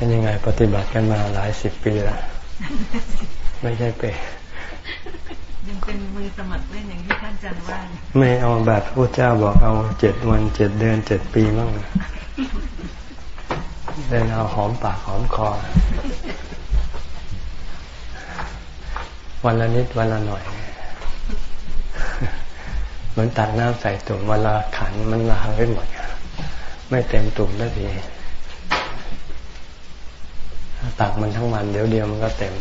เป็นยังไงปฏิบัติกันมาหลายสิบปีแล้ว ไม่ใช่เปยังเป็นมือสมัครเล่นอย่างที่ท่านอาจารย์ว่าไม่เอาแบบพระเจ้าบอกเอาเจ็ดวันเจ็ดเดือนเจ็ดปีมั่งเดินเอาหอมปากหอมคอ วันละนิดวันละหน่อย เหมือนตักน้ำใส่ตุ่มวันละขันมันละหายหมดไม่เต็มตุ่มได้ที ตักมันทั้งวันเดี๋ยวเดียวมันก็เต็ม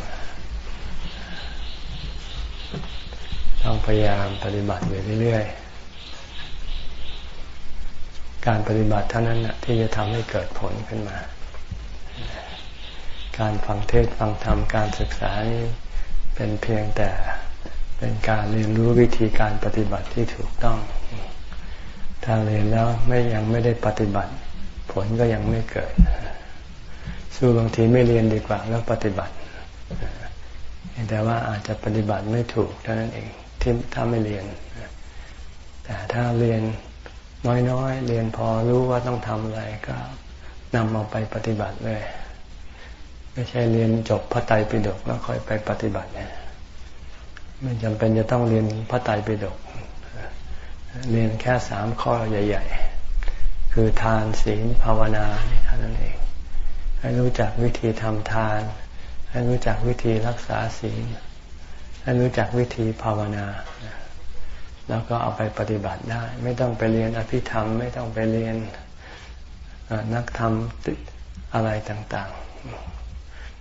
ต้องพยายามปฏิบัติอยู่เรื่อยๆ การปฏิบัติเท่านั้นที่จะทำให้เกิดผลขึ้นมา การฟังเทศฟังธรรมการศึกษานี้เป็นเพียงแต่เป็นการเรียนรู้วิธีการปฏิบัติที่ถูกต้อง ถ้าเรียนแล้วไม่ยังไม่ได้ปฏิบัติ ผลก็ยังไม่เกิด สู้บางทีไม่เรียนดีกว่าแล้วปฏิบัติ แต่ว่าอาจจะปฏิบัติไม่ถูกเท่านั้นเองที่ถ้าไม่เรียน แต่ถ้าเรียนน้อยๆ เรียนพอรู้ว่าต้องทำอะไรก็นำเอาไปปฏิบัติเลย ไม่ใช่เรียนจบพระไตรปิฎกแล้วค่อยไปปฏิบัติเนี่ยไม่จำเป็นจะต้องเรียนพระไตรปิฎกเรียนแค่สามข้อใหญ่ ๆ คือทานศีลภาวนาเท่านั้นเอง ให้รู้จักวิธีทำทาน ให้รู้จักวิธีรักษาศีล ให้รู้จักวิธีภาวนา แล้วก็เอาไปปฏิบัติได้ ไม่ต้องไปเรียนอภิธรรม ไม่ต้องไปเรียนนักธรรมอะไรต่าง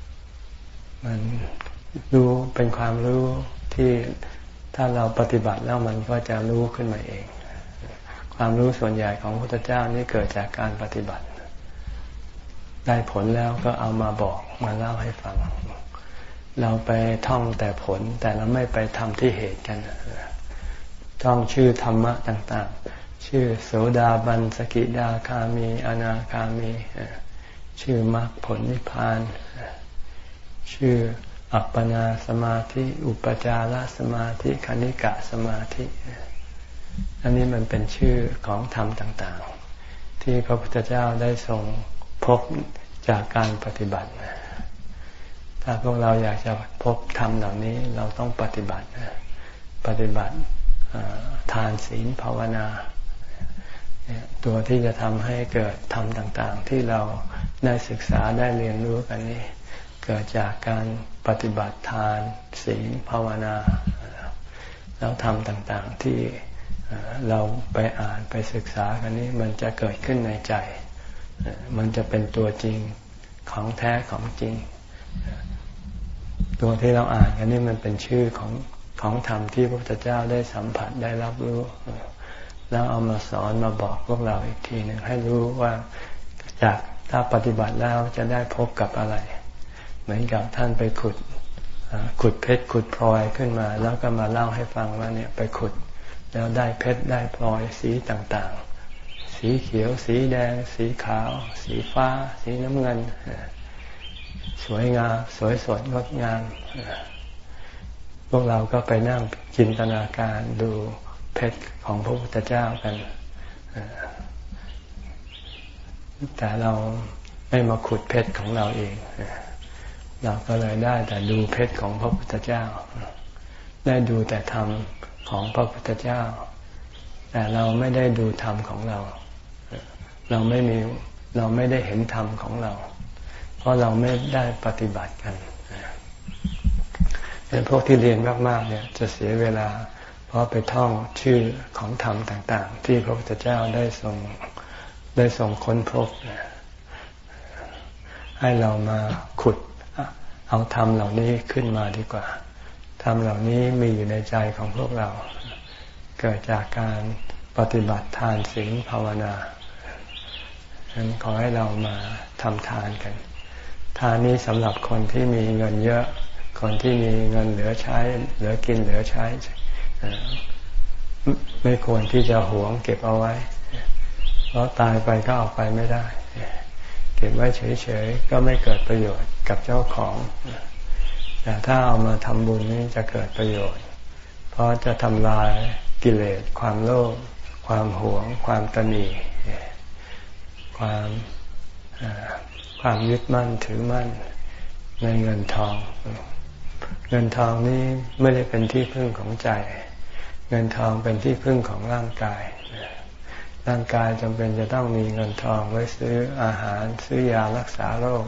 ๆ มันรู้เป็นความรู้ที่ถ้าเราปฏิบัติแล้วมันก็จะรู้ขึ้นมาเอง ความรู้ส่วนใหญ่ของพระพุทธเจ้านี่เกิดจากการปฏิบัติ ได้ผลแล้วก็เอามาบอกมาเล่าให้ฟัง เราไปท่องแต่ผลแต่เราไม่ไปทำที่เหตุกันท่องชื่อธรรมะต่าง ๆ ชื่อโสดาบันสกิดาคามีอนาคามี ชื่อมรรคผลนิพพาน ชื่ออัปปนาสมาธิ อุปจารสมาธิคณิกะสมาธิ อันนี้มันเป็นชื่อของธรรมต่าง ๆ ที่พระพุทธเจ้าได้ทรง พบจากการปฏิบัติ ถ้าพวกเราอยากจะพบธรรมเหล่านี้เราต้องปฏิบัติ ปฏิบัติทานศีลภาวนา ตัวที่จะทำให้เกิดธรรมต่าง ๆ ที่เราได้ศึกษาได้เรียนรู้กันนี้ เกิดจากการปฏิบัติทานศีลภาวนาแล้วธรรมต่างๆที่เราไปอ่านไปศึกษากันนี้มันจะเกิดขึ้นในใจ มันจะเป็นตัวจริงของแท้ของจริง ตัวที่เราอ่านกันนี่มันเป็นชื่อของของธรรมที่พระพุทธเจ้าได้สัมผัสได้รับรู้ แล้วเอามาสอนมาบอกพวกเราอีกทีหนึ่งให้รู้ว่าจากถ้าปฏิบัติแล้วจะได้พบกับอะไร เหมือนกับท่านไปขุดขุดเพชรขุดพลอยขึ้นมา แล้วก็มาเล่าให้ฟังว่าเนี่ยไปขุด แล้วได้เพชรได้พลอยสีต่าง สีเขียว สีแดง สีขาว สีฟ้า สีน้ำเงิน สวยงาม สวยสดงดงาม พวกเราก็ไปนั่งจินตนาการดูเพชรของพระพุทธเจ้ากัน แต่เราไม่มาขุดเพชรของเราเอง เราก็เลยได้แต่ดูเพชรของพระพุทธเจ้า ได้ดูแต่ธรรมของพระพุทธเจ้า แต่เราไม่ได้ดูธรรมของเรา เราไม่มีเราไม่ได้เห็นธรรมของเรา เพราะเราไม่ได้ปฏิบัติกันเป็นพวกที่เรียนมากๆเนี่ยจะเสียเวลา เพราะไปท่องชื่อของธรรมต่าง ๆ ที่พระพุทธเจ้าได้ทรงได้ทรงค้นพบให้เรามาขุดเอาธรรมเหล่านี้ขึ้นมาดีกว่าธรรมเหล่านี้มีอยู่ในใจของพวกเรา เกิดจากการปฏิบัติทานศีลภาวนา นั้นขอให้เรามาทำทานกัน ทานนี้สำหรับคนที่มีเงินเยอะ คนที่มีเงินเหลือใช้ เหลือกินเหลือใช้ ไม่ควรที่จะหวงเก็บเอาไว้ เพราะตายไปก็เอาไปไม่ได้ เก็บไว้เฉยๆ ก็ไม่เกิดประโยชน์กับเจ้าของ แต่ถ้าเอามาทำบุญนี้จะเกิดประโยชน์ เพราะจะทำลายกิเลสความโลภความหวง ความตนี ความความยึดมั่นถือมั่นในเงินทอง เงินทองนี้ไม่ได้เป็นที่พึ่งของใจ เงินทองเป็นที่พึ่งของร่างกาย ร่างกายจำเป็นจะต้องมีเงินทองไว้ซื้ออาหารซื้อยารักษาโรค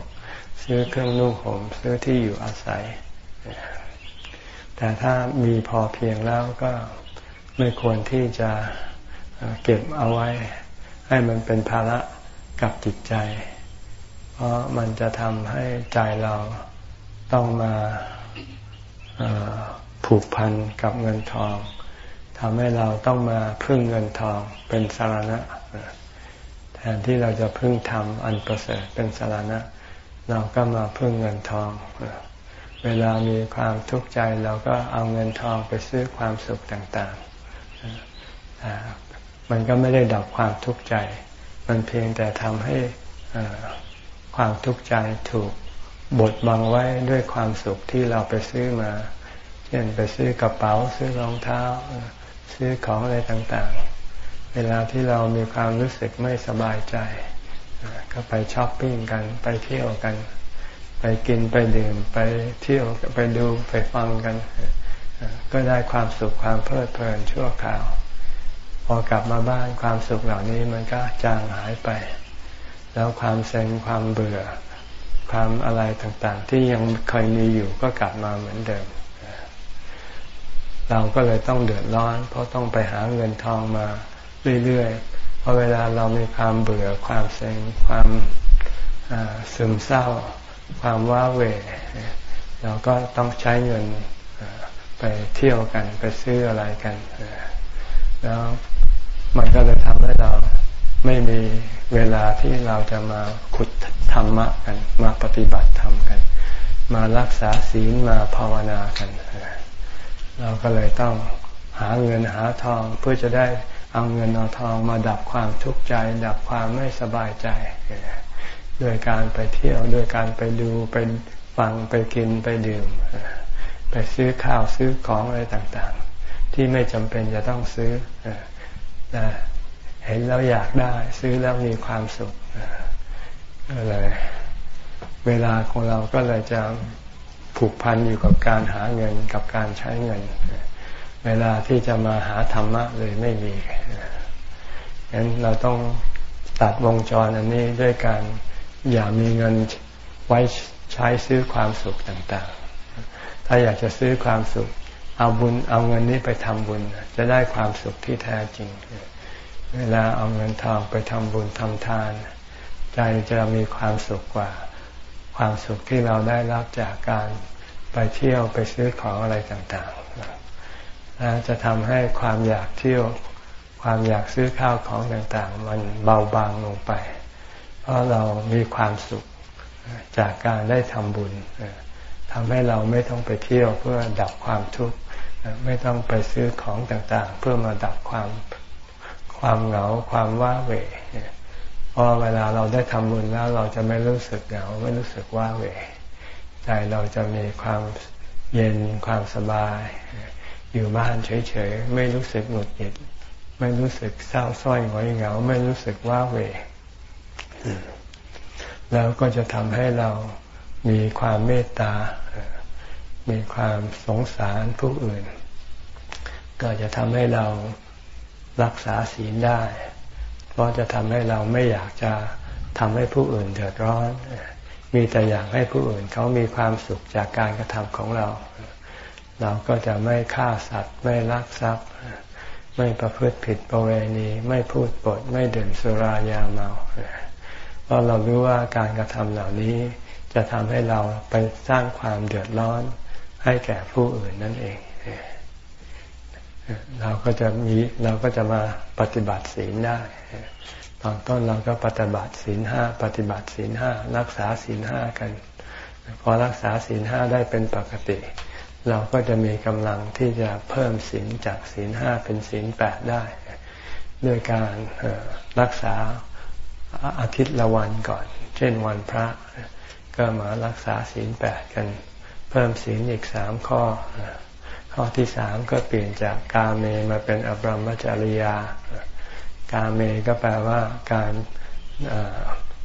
ซื้อเครื่องนุ่งห่มซื้อที่อยู่อาศัย แต่ถ้ามีพอเพียงแล้วก็ไม่ควรที่จะเก็บเอาไว้ ให้มันเป็นภาระ กับจิตใจ เพราะมันจะทำให้ใจเราต้องมาผูกพันกับเงินทองทำให้เราต้องมาพึ่งเงินทองเป็นสารณะ แทนที่เราจะพึ่งธรรมอันประเสริฐเป็นสารณะ เราก็มาพึ่งเงินทอง เวลามีความทุกข์ใจเราก็เอาเงินทองไปซื้อความสุขต่างๆมันก็ไม่ได้ดับความทุกข์ใจ มันเพียงแต่ทำให้ความทุกข์ใจถูกบดบังไว้ด้วยความสุขที่เราไปซื้อมา เช่นไปซื้อกระเป๋าซื้อรองเท้า ซื้อของอะไรต่างๆ เวลาที่เรามีความรู้สึกไม่สบายใจ ก็ไปช้อปปิ้งกันไปเที่ยวกัน ไปกินไปดื่มไปเที่ยวไปดูไปฟังกัน ก็ได้ความสุขความเพลิดเพลินชั่วคราว พอกลับมาบ้านความสุขเหล่านี้มันก็จางหายไป แล้วความเซ็งความเบื่อ ความอะไรต่างๆ ที่ยังเคยมีอยู่ก็กลับมาเหมือนเดิม เราก็เลยต้องเดือดร้อน เพราะต้องไปหาเงินทองมาเรื่อยๆเพราะเวลาเรามีความเบื่อ ความเซ็งความซึมเศร้า ความว้าเหวเราก็ต้องใช้เงินไปเที่ยวกันไปซื้ออะไรกันแล้ว มันก็เลยทำให้เราไม่มีเวลาที่เราจะมาขุดธรรมะกัน มาปฏิบัติธรรมกัน มารักษาศีลมาภาวนากัน เราก็เลยต้องหาเงินหาทองเพื่อจะได้เอาเงินเอาทองมาดับความทุกข์ใจ ดับความไม่สบายใจโดยการไปเที่ยวโดยการไปดูไปฟังไปกินไปดื่ม ไปซื้อข้าวซื้อของอะไรต่างๆ ที่ไม่จำเป็นจะต้องซื้อ เห็นแล้วอยากได้ ซื้อแล้วมีความสุขก็เลยเวลาของเราก็เลยจะผูกพันอยู่กับการหาเงินกับการใช้เงิน เวลาที่จะมาหาธรรมะเลยไม่มีฉะนั้นเราต้องตัดวงจรอันนี้ด้วยการอย่ามีเงินไว้ใช้ซื้อความสุขต่างๆ ถ้าอยากจะซื้อความสุข เอาบุญเอาเงินนี้ไปทำบุญ จะได้ความสุขที่แท้จริง เวลาเอาเงินทองไปทำบุญทำทาน ใจจะมีความสุขกว่า ความสุขที่เราได้รับจากการไปเที่ยวไปซื้อของอะไรต่างๆและจะทำให้ความอยากเที่ยวความอยากซื้อข้าวของต่างๆ มันเบาบางลงไป เพราะเรามีความสุขจากการได้ทำบุญทำให้เราไม่ต้องไปเที่ยวเพื่อดับความทุกข์ ไม่ต้องไปซื้อของต่างๆ เพื่อมาดับความความเหงาความว้าเหวเพราะเวลาเราได้ทำบุญแล้วเราจะไม่รู้สึกเหงาไม่รู้สึกว้าเหวใจเราจะมีความเย็นความสบาย อยู่บ้านเฉยๆไม่รู้สึกหงุดหงิดไม่รู้สึกเศร้าส้อยหงอยเหงา ไม่รู้สึกว้าเหวแล้วก็จะทำให้เรามีความเมตตา มีความสงสารผู้อื่น ก็จะทำให้เรารักษาศีลได้ เพราะจะทำให้เราไม่อยากจะทำให้ผู้อื่นเดือดร้อน มีแต่อยากให้ผู้อื่นเขามีความสุขจากการกระทำของเรา เราก็จะไม่ฆ่าสัตว์ ไม่ลักทรัพย์ ไม่ประพฤติผิดประเวณี ไม่พูดปด ไม่ดื่มสุรายาเมา เพราะเรารู้ว่าการกระทำเหล่านี้จะทำให้เราไปสร้างความเดือดร้อน ให้แก่ผู้อื่นนั่นเองเราก็จะมีเราก็จะมาปฏิบัติศีลได้ ตอนต้นเราก็ปฏิบัติศีลห้าปฏิบัติศีลห้ารักษาศีลห้ากัน พอรักษาศีลห้าได้เป็นปกติ เราก็จะมีกำลังที่จะเพิ่มศีลจากศีลห้าเป็นศีลแปดได้ ด้วยการรักษาอาทิตย์ละวันก่อน เช่นวันพระ ก็มารักษาศีลแปดกัน เพิ่มศีลอีกสามข้อ ข้อที่สามก็เปลี่ยนจากกาเมมาเป็นอบรมจริยากาเมก็แปลว่าการ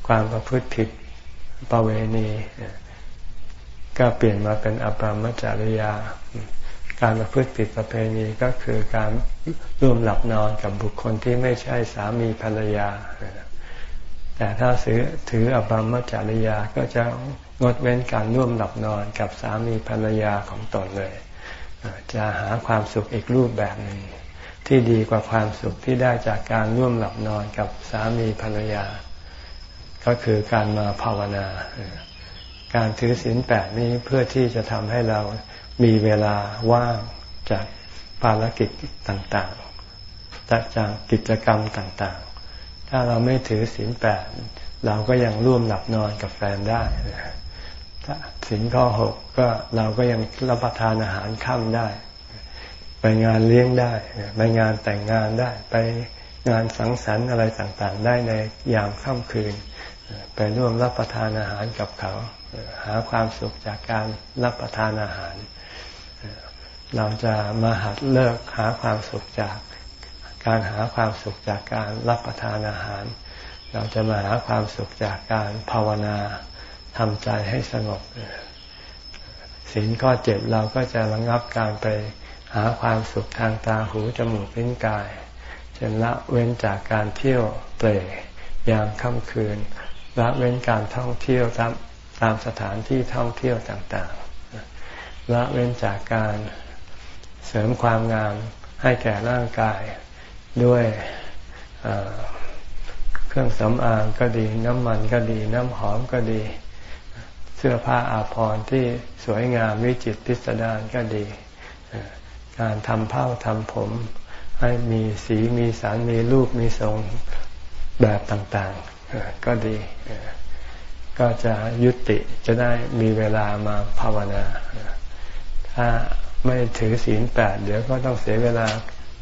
ความประพฤติผิดประเวณี ก็เปลี่ยนมาเป็นอปรมจริยา การประพฤติผิดประเพณีก็คือการร่วมหลับนอนกับบุคคลที่ไม่ใช่สามีภรรยา แต่ถ้าถือถืออปรมจริยาก็จะ งดเว้นการร่วมหลับนอนกับสามีภรรยาของตนเลย จะหาความสุขอีกรูปแบบหนึ่งที่ดีกว่าความสุขที่ได้จากการร่วมหลับนอนกับสามีภรรยา ก็คือการมาภาวนา การถือศีลแปดนี้เพื่อที่จะทำให้เรามีเวลาว่างจากภารกิจต่างๆ จากจากกิจกรรมต่างๆ ถ้าเราไม่ถือศีลแปดเราก็ยังร่วมหลับนอนกับแฟนได้ ศีลข้อหกก็เราก็ยังรับประทานอาหารค่ำได้ ไปงานเลี้ยงได้ ไปงานแต่งงานได้ ไปงานสังสรรค์อะไรต่างๆ ได้ในยามค่ำคืน ไปร่วมรับประทานอาหารกับเขา หาความสุขจากการรับประทานอาหาร เราจะมาหัดเลิกหาความสุขจากการหาความสุขจากการรับประทานอาหาร เราจะมาหาความสุขจากการภาวนา ทำใจให้สงบศีลข้อเจ็ดเราก็จะระงับการไปหาความสุขทางตาหูจมูกลิ้นกายเช่นละเว้นจากการเที่ยวเตะยามค่ำคืนละเว้นการท่องเที่ยวตามตามสถานที่ท่องเที่ยวต่างๆละเว้นจากการเสริมความงามให้แก่ร่างกายด้วยเครื่องสำอางก็ดี น้ำมันก็ดี น้ำหอมก็ดี สื้อผ้าอาภรณ์ที่สวยงามวิจิตรพิสดารก็ดี การทำเผ้าทำผม ให้มีสีมีสารมีรูปมีทรงแบบต่างๆก็ดี ก็จะยุติจะได้มีเวลามาภาวนา ถ้าไม่ถือศีลแปดเดี๋ยวก็ต้องเสียเวลา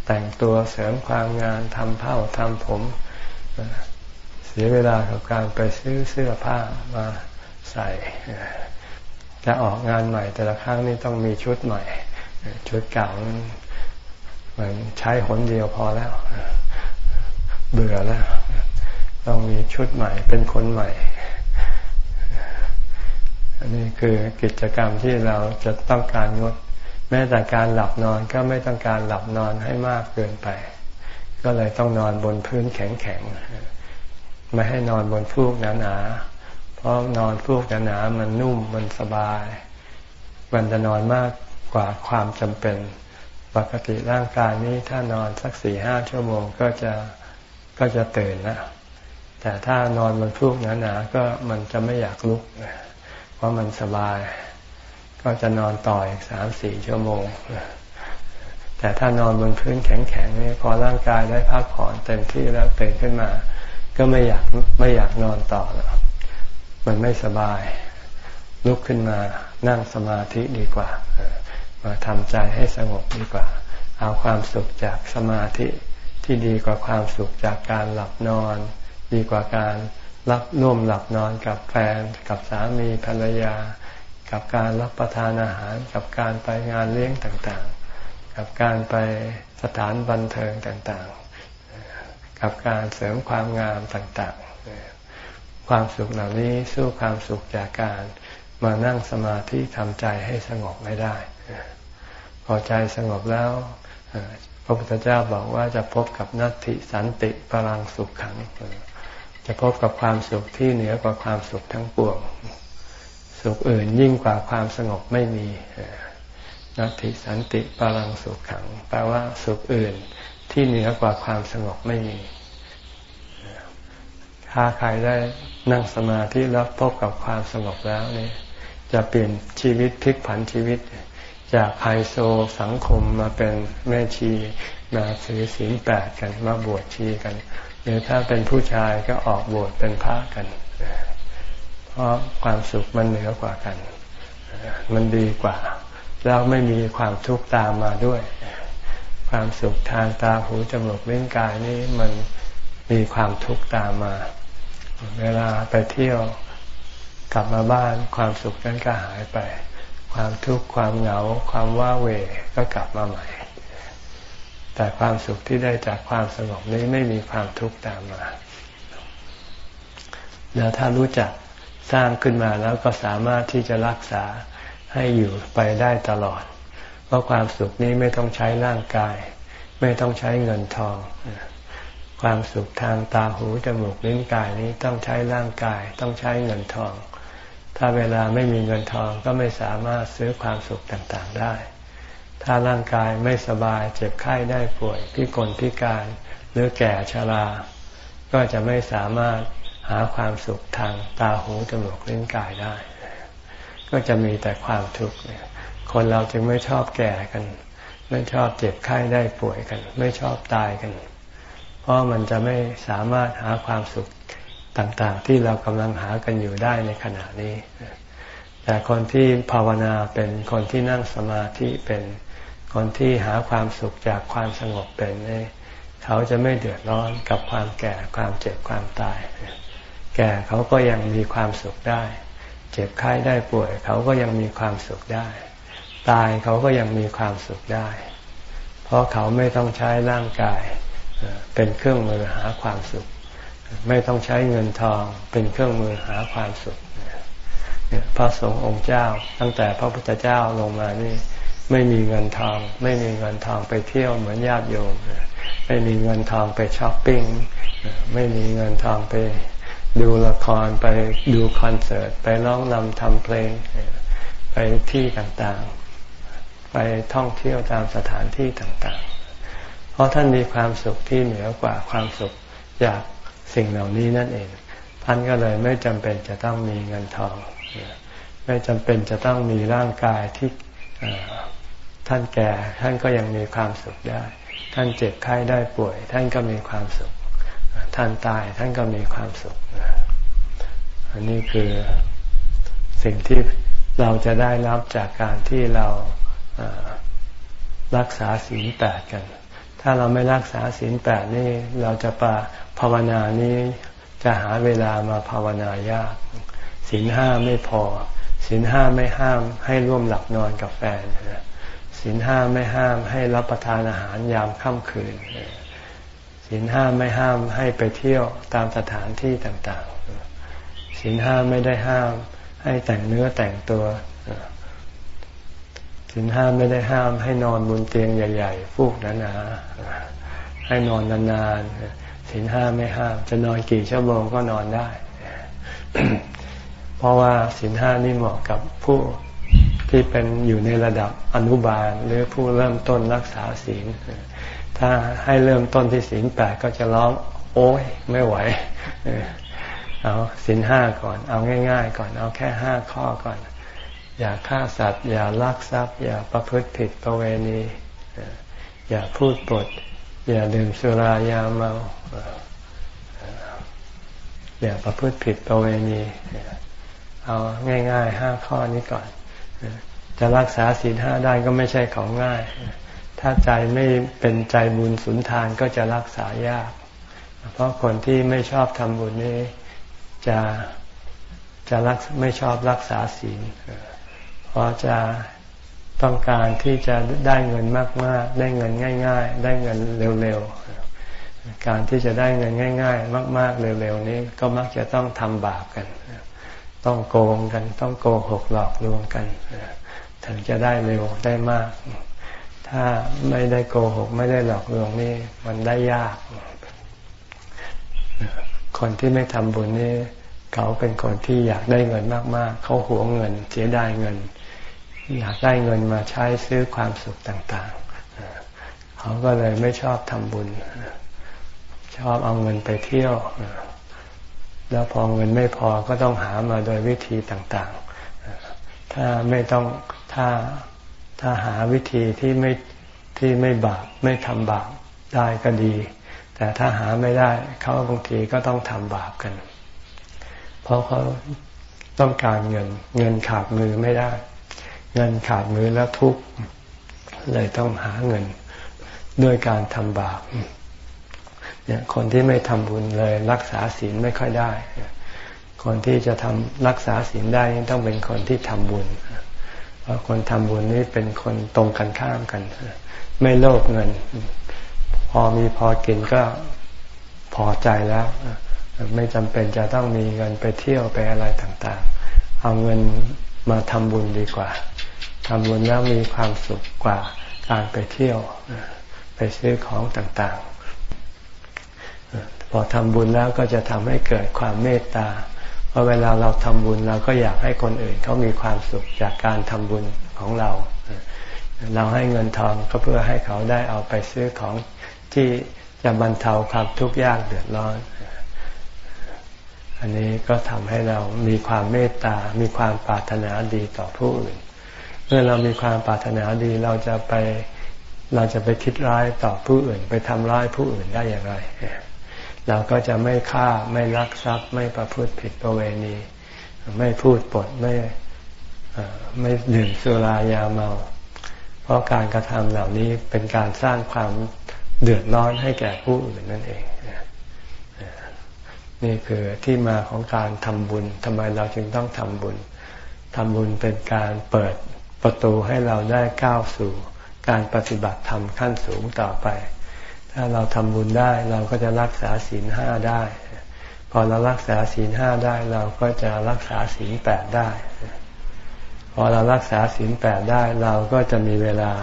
แต่งตัวเสริมความงานทำเผ้าทำผม เสียเวลากับการไปซื้อเสื้อผ้ามา ใส่จะออกงานใหม่ แต่ละครั้งนี่ต้องมีชุดใหม่ ชุดเก่ามันใช้หนเดียวพอแล้ว เบื่อแล้ว ต้องมีชุดใหม่ เป็นคนใหม่ อันนี้คือกิจกรรมที่เราจะต้องการงดแม้แต่การหลับนอนก็ไม่ต้องการหลับนอนให้มากเกินไป ก็เลยต้องนอนบนพื้นแข็งๆไม่ให้นอนบนฟูกหนาๆ เพราะนอนฟูกหนาๆมันนุ่มมันสบาย มันจะนอนมากกว่าความจำเป็น ปกติร่างกายนี้ถ้านอนสักสี่ห้าชั่วโมงก็จะก็จะตื่นนะแต่ถ้านอนบนฟูกหนาๆก็มันจะไม่อยากลุกเพราะมันสบาย ก็จะนอนต่ออีกสามสี่ชั่วโมงแต่ถ้านอนบนพื้นแข็งๆนี่พอร่างกายได้พักผ่อนเต็มที่แล้วตื่นขึ้นมา ก็ไม่อยากไม่อยากนอนต่อแล้ว มันไม่สบาย ลุกขึ้นมานั่งสมาธิดีกว่า มาทำใจให้สงบดีกว่า เอาความสุขจากสมาธิที่ดีกว่าความสุขจากการหลับนอน ดีกว่าการรับร่วมหลับนอนกับแฟน กับสามีภรรยา กับการรับประทานอาหาร กับการไปงานเลี้ยงต่างๆ กับการไปสถานบันเทิงต่างๆ กับการเสริมความงามต่างๆ ความสุขเหล่านี้สู้ความสุขจากการมานั่งสมาธิทำใจให้สงบไม่ได้ พอใจสงบแล้วพระพุทธเจ้าบอกว่าจะพบกับนัตติสันติพลังสุขขัง จะพบกับความสุขที่เหนือกว่าความสุขทั้งปวง สุขอื่นยิ่งกว่าความสงบไม่มี นัตติสันติพลังสุขขัง แปลว่าสุขอื่นที่เหนือกว่าความสงบไม่มี ถ้าใครได้นั่งสมาธิแล้วพบกับความสงบแล้วนี่จะเปลี่ยนชีวิตพลิกผันชีวิต จากไฮโซสังคมมาเป็นแม่ชีมาถือศีลแปดกันมาบวชชีกัน หรือถ้าเป็นผู้ชายก็ออกบวชเป็นพระกัน เพราะความสุขมันเหนือกว่ากัน มันดีกว่า แล้วไม่มีความทุกข์ตามมาด้วย ความสุขทางตาหูจมูกเลิ้นกายนี่มันมีความทุกข์ตามมา เวลาไปเที่ยวกลับมาบ้านความสุขนั้นก็หายไป ความทุกข์ความเหงา ความว้าเหวก็กลับมาใหม่ แต่ความสุขที่ได้จากความสงบนี้ไม่มีความทุกข์ตามมา แล้วถ้ารู้จักสร้างขึ้นมาแล้วก็สามารถที่จะรักษาให้อยู่ไปได้ตลอด เพราะความสุขนี้ไม่ต้องใช้ร่างกาย ไม่ต้องใช้เงินทอง ความสุขทางตาหูจมูกลิ้นกายนี้ต้องใช้ร่างกายต้องใช้เงินทอง ถ้าเวลาไม่มีเงินทองก็ไม่สามารถซื้อความสุขต่างๆได้ ถ้าร่างกายไม่สบายเจ็บไข้ได้ป่วยพิกลพิการหรือแก่ชรา ก็จะไม่สามารถหาความสุขทางตาหูจมูกลิ้นกายได้ ก็จะมีแต่ความทุกข์คนเราจึงไม่ชอบแก่กัน ไม่ชอบเจ็บไข้ได้ป่วยกัน ไม่ชอบตายกัน เพราะมันจะไม่สามารถหาความสุขต่างๆ ที่เรากำลังหากันอยู่ได้ในขณะนี้ แต่คนที่ภาวนาเป็นคนที่นั่งสมาธิเป็นคนที่หาความสุขจากความสงบเป็นเขาจะไม่เดือดร้อนกับความแก่ความเจ็บความตาย แก่เขาก็ยังมีความสุขได้ เจ็บไข้ได้ป่วย เขาก็ยังมีความสุขได้ ตายเขาก็ยังมีความสุขได้ เพราะเขาไม่ต้องใช้ร่างกาย เป็นเครื่องมือหาความสุข ไม่ต้องใช้เงินทองเป็นเครื่องมือหาความสุขพระสงฆ์องค์เจ้า ตั้งแต่พระพุทธเจ้าลงมานี่ไม่มีเงินทอง ไม่มีเงินทองไปเที่ยวเหมือนญาติโยมไม่มีเงินทองไปช้อปปิ้งไม่มีเงินทองไปดูละครไปดูคอนเสิร์ต ไปร้องนำทำเพลง ไปที่ต่างๆ ไปท่องเที่ยวตามสถานที่ต่างๆ เพราะท่านมีความสุขที่เหนือกว่าความสุขจากสิ่งเหล่านี้นั่นเอง ท่านก็เลยไม่จำเป็นจะต้องมีเงินทอง ไม่จำเป็นจะต้องมีร่างกายที่ท่านแก่ท่านก็ยังมีความสุขได้ ท่านเจ็บไข้ได้ป่วย ท่านก็มีความสุข ท่านตายท่านก็มีความสุข อันนี้คือสิ่งที่เราจะได้รับจากการที่เรารักษาศีลแปดกัน ถ้าเราไม่รักษาศีลแปดนี่เราจะปาภาวนานี้จะหาเวลามาภาวนายากศีลห้าไม่พอศีลห้าไม่ห้ามให้ร่วมหลับนอนกับแฟนศีลห้าไม่ห้ามให้รับประทานอาหารยามค่ำคืนศีลห้าไม่ห้ามให้ไปเที่ยวตามสถานที่ต่างๆศีลห้าไม่ได้ห้ามให้แต่งเนื้อแต่งตัว ศีลห้าไม่ได้ห้ามให้นอนบนเตียงใหญ่ ๆ ฟูกหนาๆให้นอนนานๆศีลห้าไม่ห้าม จะนอนกี่ชั่วโมงก็นอนได้ เพราะว่าศีลห้านี่เหมาะกับผู้ที่เป็นอยู่ในระดับอนุบาล หรือผู้เริ่มต้นรักษาศีลถ้าให้เริ่มต้นที่ศีลแปดก็จะร้อง โอ้ยไม่ไหวเอาศีลห้าก่อน เอาง่าย ๆ ก่อนเอาแค่ห้าข้อก่อน อย่าฆ่าสัตว์ อย่าลักทรัพย์ อย่าประพฤติผิดประเวณี อย่าพูดปด อย่าดื่มสุรายาเมา อย่าประพฤติผิดประเวณีเอาง่ายๆห้าข้อนี้ก่อน จะรักษาศีลห้าได้ก็ไม่ใช่ของง่าย ถ้าใจไม่เป็นใจบุญสุนทานก็จะรักษายาก เพราะคนที่ไม่ชอบทำบุญนี้จะจะรักไม่ชอบรักษาศีล พราะจะต้องการที่จะได้เงินมาก ๆ ได้เงินง่าย ๆ ได้เงินเร็วๆ การที่จะได้เงินง่าย ๆ มาก ๆ เร็วๆ นี้ก็มักจะต้องทำบาปกัน ต้องโกงกัน ต้องโกหกหลอกลวงกัน ถึงจะได้เร็วได้มาก ถ้าไม่ได้โกหก ไม่ได้หลอกลวงนี่มันได้ยาก คนที่ไม่ทำบุญนี่เขาเป็นคนที่อยากได้เงินมาก ๆ เขาหวงเงินเสียดายเงิน อยากได้เงินมาใช้ซื้อความสุขต่างๆ เขาก็เลยไม่ชอบทำบุญ ชอบเอาเงินไปเที่ยว แล้วพอเงินไม่พอก็ต้องหามาโดยวิธีต่างๆ ถ้าไม่ต้องถ้าถ้าหาวิธีที่ไม่ที่ไม่บาปไม่ทำบาปได้ก็ดี แต่ถ้าหาไม่ได้เขาบางทีก็ต้องทำบาปกัน เพราะเขาต้องการเงินเงินขาดมือไม่ได้ เงินขาดมือแล้วทุกข์เลยต้องหาเงินด้วยการทำบาปเนี่ยคนที่ไม่ทำบุญเลยรักษาศีลไม่ค่อยได้ คนที่จะทำรักษาศีลได้ต้องเป็นคนที่ทำบุญ เพราะคนทำบุญนี่เป็นคนตรงกันข้ามกัน ไม่โลภเงิน พอมีพอกินก็พอใจแล้ว ไม่จำเป็นจะต้องมีเงินไปเที่ยวไปอะไรต่าง ๆ เอาเงินมาทำบุญดีกว่า ทำบุญแล้วมีความสุขกว่าการไปเที่ยว ไปซื้อของต่างๆ พอทำบุญแล้วก็จะทำให้เกิดความเมตตาเพราะเวลาเราทำบุญเราก็อยากให้คนอื่นเขามีความสุขจากการทำบุญของเรา เราให้เงินทองก็เพื่อให้เขาได้เอาไปซื้อของที่จะบรรเทาความทุกข์ยากเดือดร้อน อันนี้ก็ทำให้เรามีความเมตตา มีความปรารถนาดีต่อผู้อื่น มื่อเรามีความปรารถนาดีเราจะไปเราจะไปคิดร้ายต่อผู้อื่น ไปทำร้ายผู้อื่นได้อย่างไร เราก็จะไม่ฆ่าไม่ลักทรัพย์ ไม่ประพฤติผิดประเวณี ไม่พูดปดไม่ไม่ดื่มสุรายาเมา เพราะการกระทำเหล่านี้เป็นการสร้างความเดือดร้อนให้แก่ผู้อื่นนั่นเองนี่คือที่มาของการทำบุญทำไมเราจึงต้องทำบุญทำบุญเป็นการเปิด ประตูให้เราได้ก้าวสู่การปฏิบัติธรรมขั้นสูงต่อไป ถ้าเราทำบุญได้เราก็จะรักษาศีลห้าได้ พอเรารักษาศีลห้าได้เราก็จะรักษาศีลแปดได้ พอเรารักษาศีลแปดได้เราก็จะมีเวลา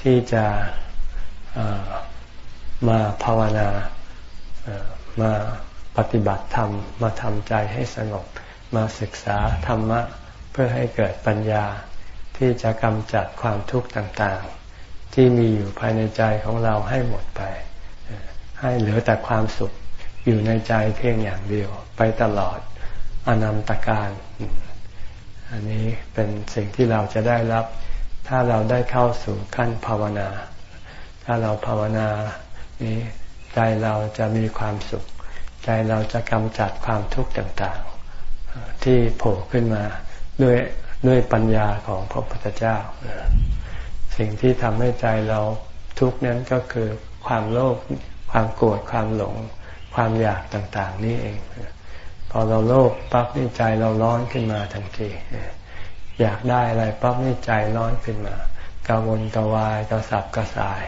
ที่จะมาภาวนามาปฏิบัติธรรม มาทำใจให้สงบ มาศึกษาธรรมะ เพื่อให้เกิดปัญญา ที่จะกำจัดความทุกข์ต่างๆ ที่มีอยู่ภายในใจของเราให้หมดไป ให้เหลือแต่ความสุขอยู่ในใจเพียงอย่างเดียว ไปตลอดอนันตการ อันนี้เป็นสิ่งที่เราจะได้รับ ถ้าเราได้เข้าสู่ขั้นภาวนา ถ้าเราภาวนานี้ใจเราจะมีความสุข ใจเราจะกำจัดความทุกข์ต่างๆ ที่โผล่ขึ้นมาด้วย ด้วยปัญญาของพระพุทธเจ้า สิ่งที่ทำให้ใจเราทุกข์นั้นก็คือความโลภความโกรธความหลง ความอยากต่างๆ นี่เอง พอเราโลภปั๊บนี่ใจเราร้อนขึ้นมาทันทีอยากได้อะไรปั๊บนี่ใจร้อนขึ้นมากังวลกวายกระสับกระส่าย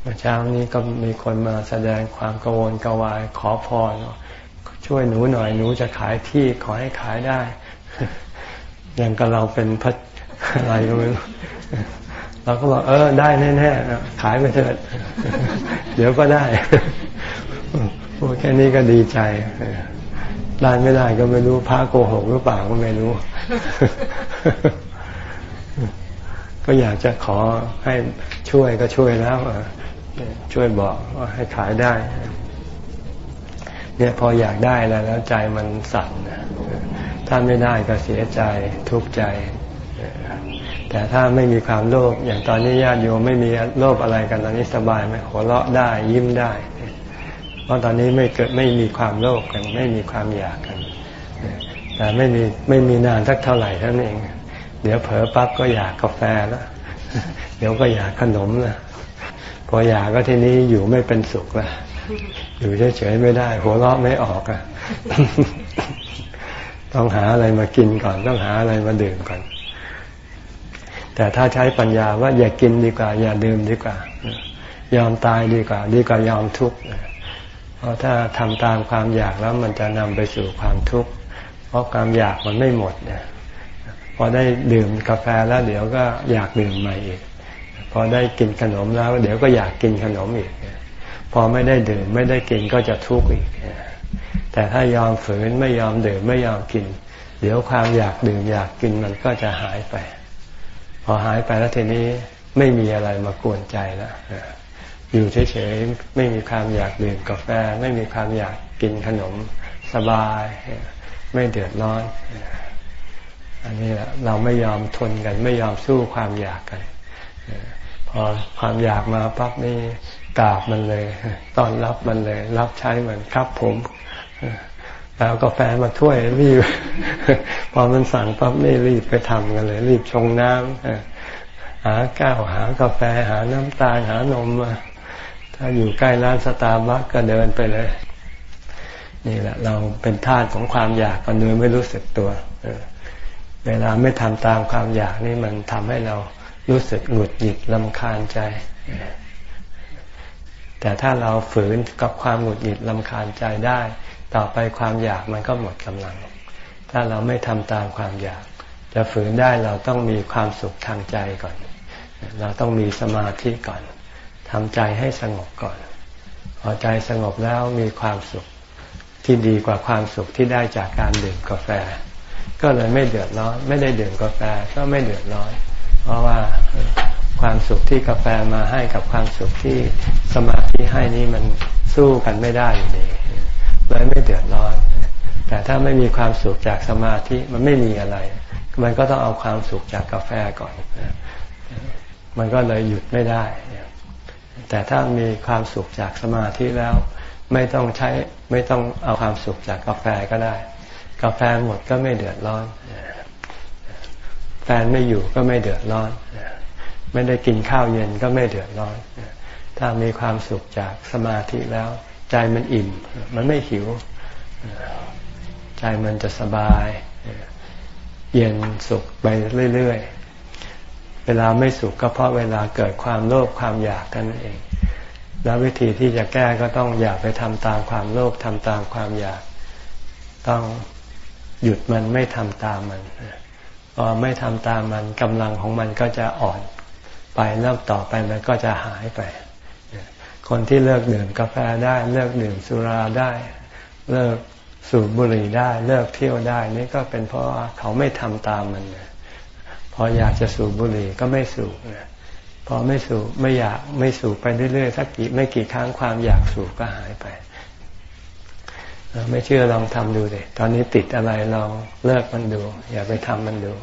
เมื่อเช้านี้ก็มีคนมาแสดงความกังวลกวายขอพรช่วยหนูหน่อยหนูจะขายที่ขอให้ขายได้ อย่างกับเราเป็นพระอะไรก็ไม่รู้เราก็บอกเออได้แน่ๆขายไปเถิดเดี๋ยวก็ได้พูดแค่นี้ก็ดีใจได้ไม่ได้ก็ไม่รู้พระโกหกหรือเปล่าก็ไม่รู้ ก็อยากจะขอให้ช่วยก็ช่วยแล้วช่วยบอกว่าให้ขายได้ เนี่ยพออยากได้แล้วแล้วใจมันสั่นนะ ถ้าไม่ได้ก็เสียใจทุกข์ใจ แต่ถ้าไม่มีความโลภอย่างตอนนี้ญาติโยมไม่มีโลภอะไรกันตอนนี้สบายไหมหัวเราะได้ยิ้มได้ เพราะตอนนี้ไม่เกิดไม่มีความโลภกันไม่มีความอยากกัน แต่ไม่มีไม่มีนานสักเท่าไหร่ท่านเอง เดี๋ยวเผลอปั๊บก็อยากกาแฟแล้วเดี๋ยวก็อยากขนมละพออยากก็ทีนี้อยู่ไม่เป็นสุขละอยู่เฉยๆไม่ได้ หัวเราะไม่ออกอะ ต้องหาอะไรมากินก่อน ต้องหาอะไรมาดื่มก่อน แต่ถ้าใช้ปัญญาว่าอย่ากินดีกว่า อย่าดื่มดีกว่า ยอมตายดีกว่า ดีกว่ายอมทุกข์เพราะถ้าทำตามความอยากแล้วมันจะนำไปสู่ความทุกข์เพราะความอยากมันไม่หมดเนี่ยพอได้ดื่มกาแฟแล้วเดี๋ยวก็อยากดื่มใหม่อีก พอได้กินขนมแล้ว เดี๋ยวก็อยากกินขนมอีก พอไม่ได้ดื่มไม่ได้กินก็จะทุกข์อีก แต่ถ้ายอมฝืนไม่ยอมดื่มไม่ยอมกิน เดี๋ยวความอยากดื่มอยากกินมันก็จะหายไป พอหายไปแล้วทีนี้ไม่มีอะไรมากวนใจแล้วอยู่เฉยๆไม่มีความอยากดื่มกาแฟ ไม่มีความอยากกินขนมสบาย ไม่เดือดร้อน อันนี้แหละเราไม่ยอมทนกัน ไม่ยอมสู้ความอยากกันพอความอยากมาปั๊บนี่กราบมันเลยต้อนรับมันเลย รับใช้มันครับผม แล้วกาแฟมาถ้วยรีบพอมันสั่งปั๊บนี่รีบไปทำกันเลย รีบชงน้ำหาก้วหากาแฟหาน้ำตาลหานมมาถ้าอยู่ใกล้ร้านสตาร์บัคก็เดินไปเลย นี่แหละ เราเป็นทาสของความอยากกันโดยไม่รู้สึกตัวเวลาไม่ทำตามความอยากนี่มันทำให้เรารู้สึกหงุดหงิดลำคาญใจ แต่ถ้าเราฝืนกับความหงุดหงิดลำคาญใจได้ ต่อไปความอยากมันก็หมดกำลัง ถ้าเราไม่ทำตามความอยาก จะฝืนได้เราต้องมีความสุขทางใจก่อน เราต้องมีสมาธิก่อนทำใจให้สงบก่อน พอใจสงบแล้วมีความสุขที่ดีกว่าความสุขที่ได้จากการดื่มกาแฟ ก็เลยไม่เดือดร้อน ไม่ได้ดื่มกาแฟก็ไม่เดือดร้อน เพราะว่าความสุขที่กาแฟมาให้กับความสุขที่สมาธิให้นี้มันสู้กันไม่ได้อยู่ดี เลยไม่เดือดร้อน แต่ถ้าไม่มีความสุขจากสมาธิมันไม่มีอะไร มันก็ต้องเอาความสุขจากกาแฟก่อน มันก็เลยหยุดไม่ได้ แต่ถ้ามีความสุขจากสมาธิแล้ว ไม่ต้องใช้ไม่ต้องเอาความสุขจากกาแฟก็ได้ กาแฟหมดก็ไม่เดือดร้อน แฟนไม่อยู่ก็ไม่เดือดร้อน ไม่ได้กินข้าวเย็นก็ไม่เดือดร้อน ถ้ามีความสุขจากสมาธิแล้ว ใจมันอิ่ม มันไม่หิว ใจมันจะสบาย เย็นสุขไปเรื่อยๆ เวลาไม่สุขก็เพราะเวลาเกิดความโลภความอยากกันเอง แล้ววิธีที่จะแก้ก็ต้องอย่าไปทำตามความโลภทำตามความอยาก ต้องหยุดมันไม่ทำตามมันพอไม่ทำตามมันกำลังของมันก็จะอ่อนไปแล้วต่อไปมันก็จะหายไป คนที่เลิกดื่มกาแฟได้ เลิกดื่มสุราได้ เลิกสูบบุหรี่ได้ เลิกเที่ยวได้ นี่ก็เป็นเพราะเขาไม่ทำตามมันพออยากจะสูบบุหรี่ก็ไม่สูบพอไม่สูบไม่อยากไม่สูบไปเรื่อยๆสักกี่ไม่กี่ครั้งความอยากสูบก็หายไปไม่เชื่อลองทำดูเลยตอนนี้ติดอะไรลองเลิกมันดู อย่าไปทำมันดู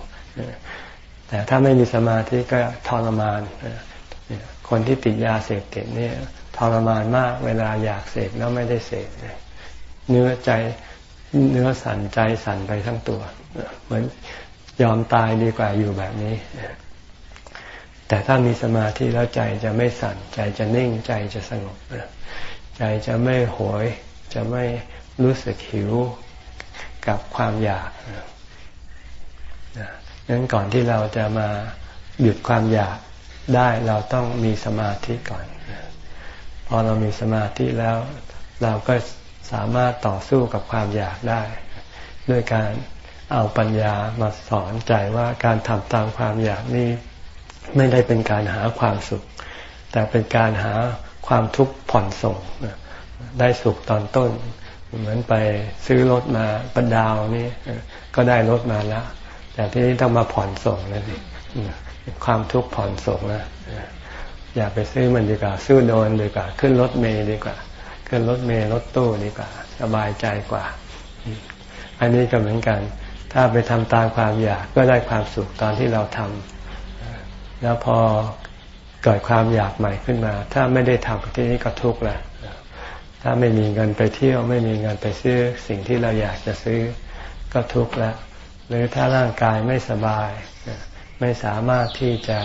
แต่ถ้าไม่มีสมาธิก็ทรมานคนที่ติดยาเสพติดเนี่ย ทรมานมาก เวลาอยากเสพแล้วไม่ได้เสพเนื้อใจเนื้อสั่นใจสั่นไปทั้งตัว เหมือนยอมตายดีกว่าอยู่แบบนี้ แต่ถ้ามีสมาธิแล้วใจจะไม่สั่น ใจจะนิ่งใจจะสงบใจจะไม่หวย จะไม่รู้สึกหิวกับความอยากนั้นก่อนที่เราจะมาหยุดความอยากได้เราต้องมีสมาธิก่อน พอเรามีสมาธิแล้ว เราก็สามารถต่อสู้กับความอยากได้ ด้วยการเอาปัญญามาสอนใจว่าการทำตามความอยากนี้ไม่ได้เป็นการหาความสุข แต่เป็นการหาความทุกข์ผ่อนส่ง ได้สุขตอนต้น เหมือนไปซื้อรถมาประดาวนี่ก็ได้รถมาแล้ว แต่ที่นี้ต้องมาผ่อนส่งนะสิความทุกข์ผ่อนส่งนะ อย่าไปซื้อมันดีกว่า ซื้อโดนดีกว่า ขึ้นรถเมย์ดีกว่า ขึ้นรถเมย์รถตู้ดีกว่า สบายใจกว่า อันนี้ก็เหมือนกัน ถ้าไปทำตามความอยากก็ได้ความสุขตอนที่เราทำแล้วพอเกิดความอยากใหม่ขึ้นมา ถ้าไม่ได้ทำที่นี้ก็ทุกข์แหละถ้าไม่มีเงินไปเที่ยวไม่มีเงินไปซื้อสิ่งที่เราอยากจะซื้อก็ทุกข์แล้วหรือถ้าร่างกายไม่สบาย ไม่สามารถที่จะ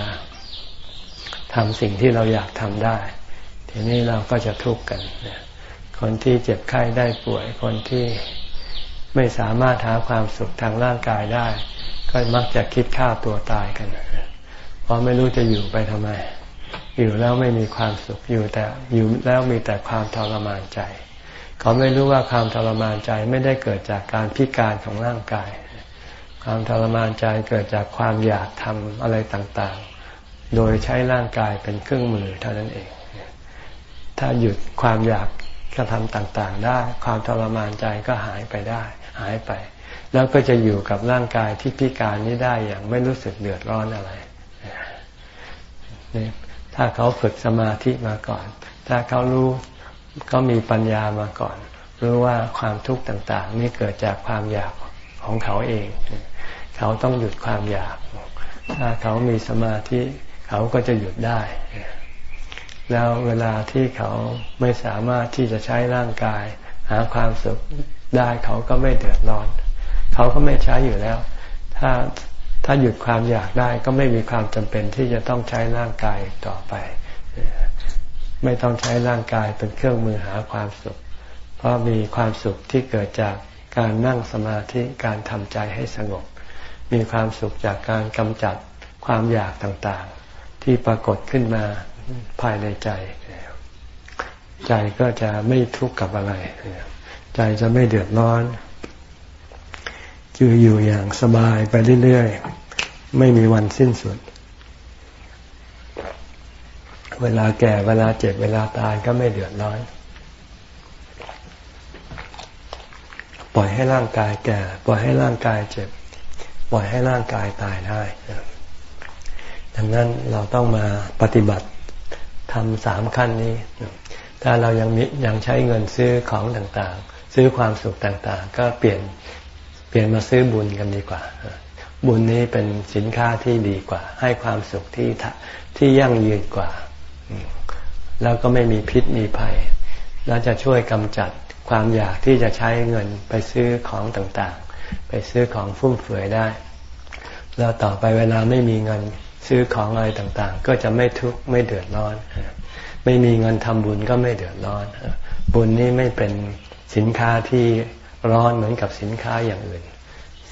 ทำสิ่งที่เราอยากทำได้ ทีนี้เราก็จะทุกข์กัน คนที่เจ็บไข้ได้ป่วย คนที่ไม่สามารถหาความสุขทางร่างกายได้ ก็มักจะคิดฆ่าตัวตายกัน เพราะไม่รู้จะอยู่ไปทำไม อยู่แล้วไม่มีความสุข อยู่แต่อยู่แล้วมีแต่ความทรมานใจ เขาไม่รู้ว่าความทรมานใจไม่ได้เกิดจากการพิการของร่างกาย ความทรมานใจเกิดจากความอยากทำอะไรต่าง โดยใช้ร่างกายเป็นเครื่องมือเท่านั้นเอง ถ้าหยุดความอยากกระทำต่างๆ ได้ ความทรมานใจก็หายไปได้ หายไป แล้วก็จะอยู่กับร่างกายที่พิการนี้ได้อย่างไม่รู้สึกเดือดร้อนอะไรนี่ถ้าเขาฝึกสมาธิมาก่อน ถ้าเขารู้ก็มีปัญญามาก่อน รู้ว่าความทุกข์ต่างๆ นี่เกิดจากความอยากของเขาเอง เขาต้องหยุดความอยาก ถ้าเขามีสมาธิ เขาก็จะหยุดได้ แล้วเวลาที่เขาไม่สามารถที่จะใช้ร่างกาย หาความสุขได้เขาก็ไม่เดือดร้อน เขาก็ไม่ใช้อยู่แล้ว ถ้าถ้าหยุดความอยากได้ก็ไม่มีความจำเป็นที่จะต้องใช้ร่างกายต่อไป ไม่ต้องใช้ร่างกายเป็นเครื่องมือหาความสุข เพราะมีความสุขที่เกิดจากการนั่งสมาธิการทำใจให้สงบ มีความสุขจากการกำจัดความอยากต่างๆ ที่ปรากฏขึ้นมาภายในใจ ใจก็จะไม่ทุกข์กับอะไร ใจจะไม่เดือดร้อนคืออยู่อย่างสบายไปเรื่อยๆ ไม่มีวันสิ้นสุด เวลาแก่เวลาเจ็บเวลาตายก็ไม่เดือดร้อน ปล่อยให้ร่างกายแก่ ปล่อยให้ร่างกายเจ็บ ปล่อยให้ร่างกายตายได้ ดังนั้นเราต้องมาปฏิบัติทำสามขั้นนี้ ถ้าเรายังมิยังใช้เงินซื้อของต่างๆ ซื้อความสุขต่างๆ ก็เปลี่ยนเปลี่ยนมาซื้อบุญกันดีกว่า บุญนี้เป็นสินค้าที่ดีกว่า ให้ความสุขที่ที่ยั่งยืนกว่า แล้วก็ไม่มีพิษมีภัย แล้วจะช่วยกำจัดความอยากที่จะใช้เงินไปซื้อของต่างๆ ไปซื้อของฟุ่มเฟือยได้ แล้วต่อไปเวลาไม่มีเงิน ซื้อของอะไรต่างๆ ก็จะไม่ทุกข์ไม่เดือดร้อน ไม่มีเงินทำบุญก็ไม่เดือดร้อน บุญนี้ไม่เป็นสินค้าที่ร้อนเหมือนกับสินค้าอย่างอื่น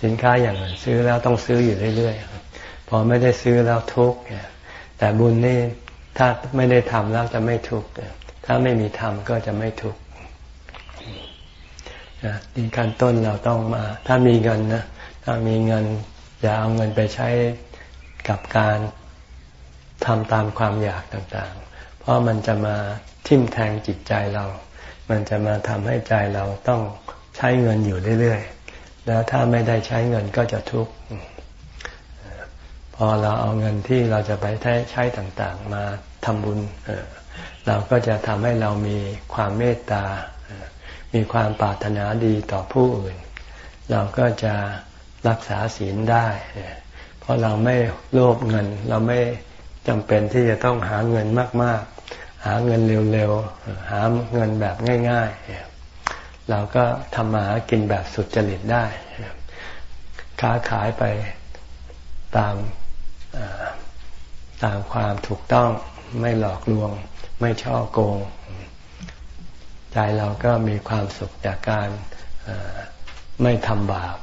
สินค้าอย่างอื่นซื้อแล้วต้องซื้ออยู่เรื่อยๆ พอไม่ได้ซื้อแล้วทุกข์แต่บุญนี่ถ้าไม่ได้ทำแล้วจะไม่ทุกข์ถ้าไม่มีทำก็จะไม่ทุกข์นี่ขั้นต้นเราต้องมา ถ้ามีเงินนะถ้ามีเงินอย่าเอาเงินไปใช้ กับการทำตามความอยากต่างๆ เพราะมันจะมาทิ่มแทงจิตใจเรา มันจะมาทำให้ใจเราต้องใช้เงินอยู่เรื่อยๆ แล้วถ้าไม่ได้ใช้เงินก็จะทุกข์ พอเราเอาเงินที่เราจะไปใช้ต่างๆ มาทำบุญ เราก็จะทำให้เรามีความเมตตา มีความปรารถนาดีต่อผู้อื่น เราก็จะรักษาศีลได้ ราะเราไม่โลภเงิน เราไม่จำเป็นที่จะต้องหาเงินมาก ๆ หาเงินเร็วๆ หาเงินแบบง่าย ๆ เราก็ทำมาหากินแบบสุดจริตได้ ค้าขายไปตามตามความถูกต้องไม่หลอกลวง ไม่ช่อโกง ใจเราก็มีความสุขจากการไม่ทำบาป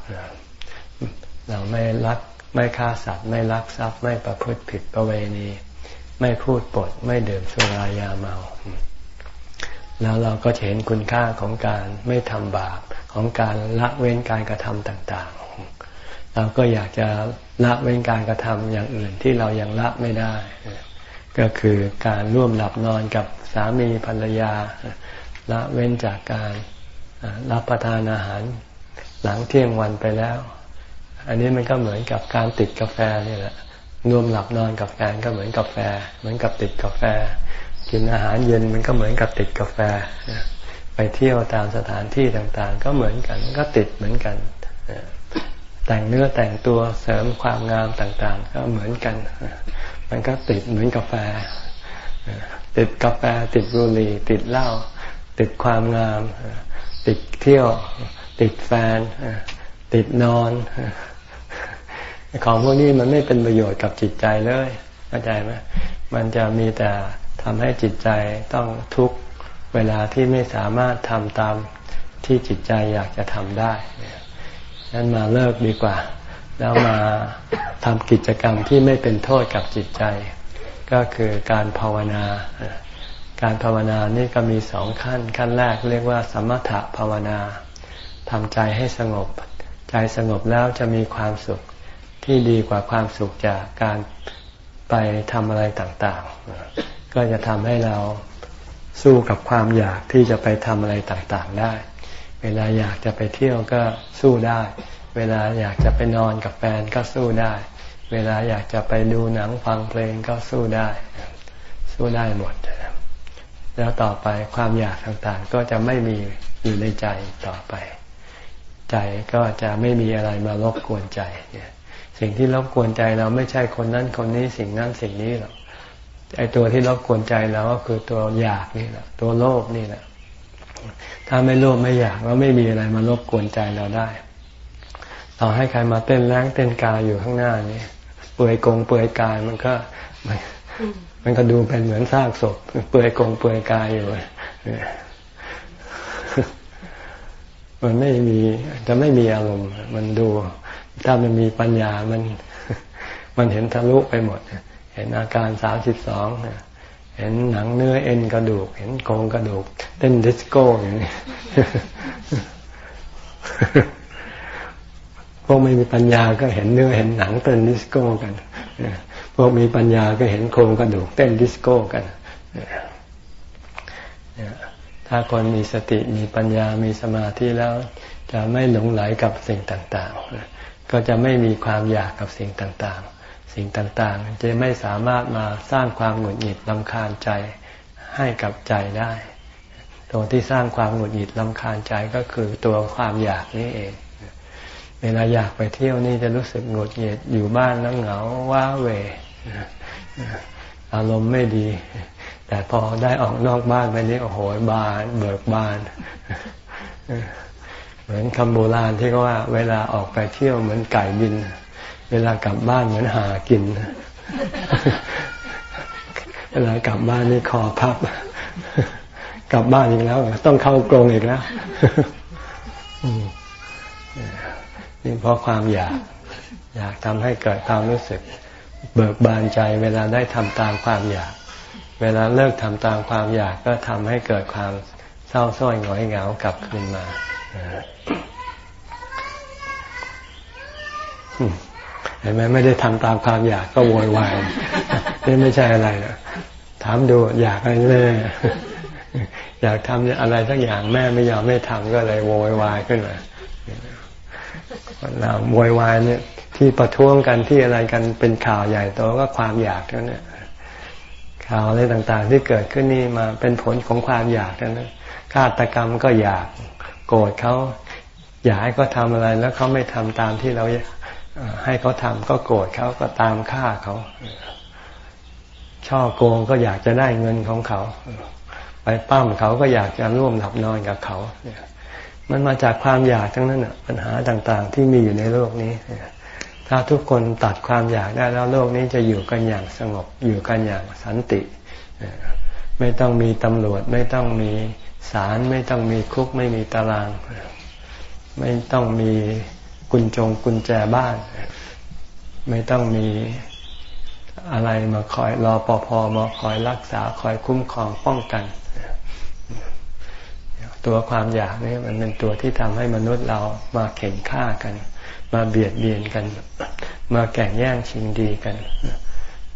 เราไม่รัก ไม่ฆ่าสัตว์ไม่ลักทรัพย์ไม่ประพฤติผิดประเวณี ไม่พูดปด ไม่ดื่มสุรายาเมา แล้วเราก็เห็นคุณค่าของการไม่ทำบาปของการละเว้นการกระทำต่างๆ เราก็อยากจะละเว้นการกระทำอย่างอื่นที่เรายังละไม่ได้ ก็คือการร่วมหลับนอนกับสามีภรรยา ละเว้นจากการรับประทานอาหารหลังเที่ยงวันไปแล้ว อันนี้มันก็เหมือนกับการติดกาแฟนี่แหละร่วมหลับนอนกับแฟนก็เหมือนกาแฟ เหมือนกับติดกาแฟ กินอาหารเย็นมันก็เหมือนกับติดกาแฟ ไปเที่ยวตามสถานที่ต่างๆ ก็เหมือนกันก็ติดเหมือนกัน แต่งเนื้อแต่งตัวเสริมความงามต่างๆ ก็เหมือนกัน มันก็ติดเหมือนกาแฟ ติดกาแฟติดบุหรี่ติดเหล้าติดความงาม ติดเที่ยว ติดแฟน ติดนอน ของพวกนี้มันไม่เป็นประโยชน์กับจิตใจเลยเข้าใจไหมมันจะมีแต่ทำให้จิตใจต้องทุกข์เวลาที่ไม่สามารถทำตามที่จิตใจอยากจะทำได้นั้นมาเลิกดีกว่า แล้วมาทำกิจกรรมที่ไม่เป็นโทษกับจิตใจ ก็คือการภาวนา การภาวนานี่ก็มีสองขั้น ขั้นแรกเรียกว่า สมถะภาวนาทำใจให้สงบ ใจสงบแล้วจะมีความสุข ที่ดีกว่าความสุขจากการไปทำอะไรต่างๆ ก็จะทำให้เราสู้กับความอยากที่จะไปทำอะไรต่างๆได้ เวลาอยากจะไปเที่ยวก็สู้ได้ เวลาอยากจะไปนอนกับแฟนก็สู้ได้ เวลาอยากจะไปดูหนังฟังเพลงก็สู้ได้ สู้ได้หมด แล้วต่อไปความอยากต่างๆ ก็จะไม่มีอยู่ในใจต่อไป ใจก็จะไม่มีอะไรมารบกวนใจเนี่ย สิ่งที่รบกวนใจเราไม่ใช่คนนั้นคนนี้สิ่งนั้นสิ่งนี้หรอกไอตัวที่รบกวนใจเราก็คือตัวอยากนี่แหละตัวโลภนี่แหละถ้าไม่โลภไม่อยากก็ไม่มีอะไรมารบกวนใจเราได้ ต่อให้ใครมาเต้นแรงเต้นกาอยู่ข้างหน้านี้เปื่อยกงเปื่อยกายมันก็มันมันก็ดูเป็นเหมือนซากศพเปื่อยกงเปื่อยกายอยู่มันไม่มีจะไม่มีอารมณ์มันดู ถ้ามันมีปัญญามัน มันเห็นทะลุไปหมด เห็นอาการสามสิบสองเห็นหนังเนื้อเอ็นกระดูก เห็นโครงกระดูก เต้นดิสโก้อย่างนี้พวกไม่มีปัญญาก็เห็นเนื้อเห็นหนังเต้นดิสโก้กันพวกมีปัญญาก็เห็นโครงกระดูก เต้นดิสโก้กันถ้าคนมีสติมีปัญญามีสมาธิแล้ว จะไม่หลงไหลกับสิ่งต่าง ๆ ก็จะไม่มีความอยากกับสิ่งต่างๆ สิ่งต่างๆ จะไม่สามารถมาสร้างความหงุดหงิดลำคาญใจให้กับใจได้ ตัวที่สร้างความหงุดหงิดลำคาญใจก็คือตัวความอยากนี้เอง เวลาอยากไปเที่ยวนี่จะรู้สึกหงุดหงิดอยู่บ้านแล้วเหงาว้าเวอารมณ์ไม่ดี แต่พอได้ออกนอกบ้านไปนี้โอ้โหบาน เบิกบาน เหมือนคำโบราณที่เขาว่า เวลาออกไปเที่ยวเหมือนไก่บิน เวลากลับบ้านเหมือนหากิน เวลากลับบ้านนี่คอพับ กลับบ้านอีกแล้ว ต้องเข้ากรงอีกแล้วนี่เพราะความอยาก อยากทำให้เกิดความรู้สึก เบิกบานใจ เวลาได้ทำตามความอยาก เวลาเลิกทำตามความอยากก็ทำให้เกิดความเศร้าส้อยหงอยเหงากลับคืนมา เห็นไหมไม่ได้ทำตามความอยากก็โวยวายนี่ไม่ใช่อะไรนะถามดูอยากอะไรแม่อยากทำอะไรสักอย่างแม่ไม่ยอมไม่ทำก็เลยโวยวายขึ้นมาเราโวยวายเนี่ย ที่ประท้วงกันที่อะไรกันเป็นข่าวใหญ่โตก็ความอยากนั่นแหละข่าวอะไรต่างๆ ที่เกิดขึ้นนี่มาเป็นผลของความอยากนั้นฆาตกรรมก็อยาก โกรธเขาอยากให้เขาทาอะไรแล้วเขาไม่ทำตามที่เราให้เขาทำก็โกรธเขาก็ตามฆ่าเขาช่อโกงก็อยากจะได้เงินของเขา ไปปั้มเขาก็อยากจะร่วมหลับนอนกับเขามันมาจากความอยากทั้งนั้นปัญหาต่างๆ ที่มีอยู่ในโลกนี้ถ้าทุกคนตัดความอยากได้แล้วโลกนี้จะอยู่กันอย่างสงบอยู่กันอย่างสันติ ไม่ต้องมีตำรวจไม่ต้องมี ศาลไม่ต้องมีคุกไม่มีตาราง ไม่ต้องมีกุญจงกุญแจบ้าน ไม่ต้องมีอะไรมาคอยรอปภมาคอยรักษาคอยคุ้มครองป้องกัน ตัวความอยากนี่มันเป็นตัวที่ทำให้มนุษย์เรามาเข็นฆ่ากัน มาเบียดเบียนกัน มาแข่งแย่งชิงดีกัน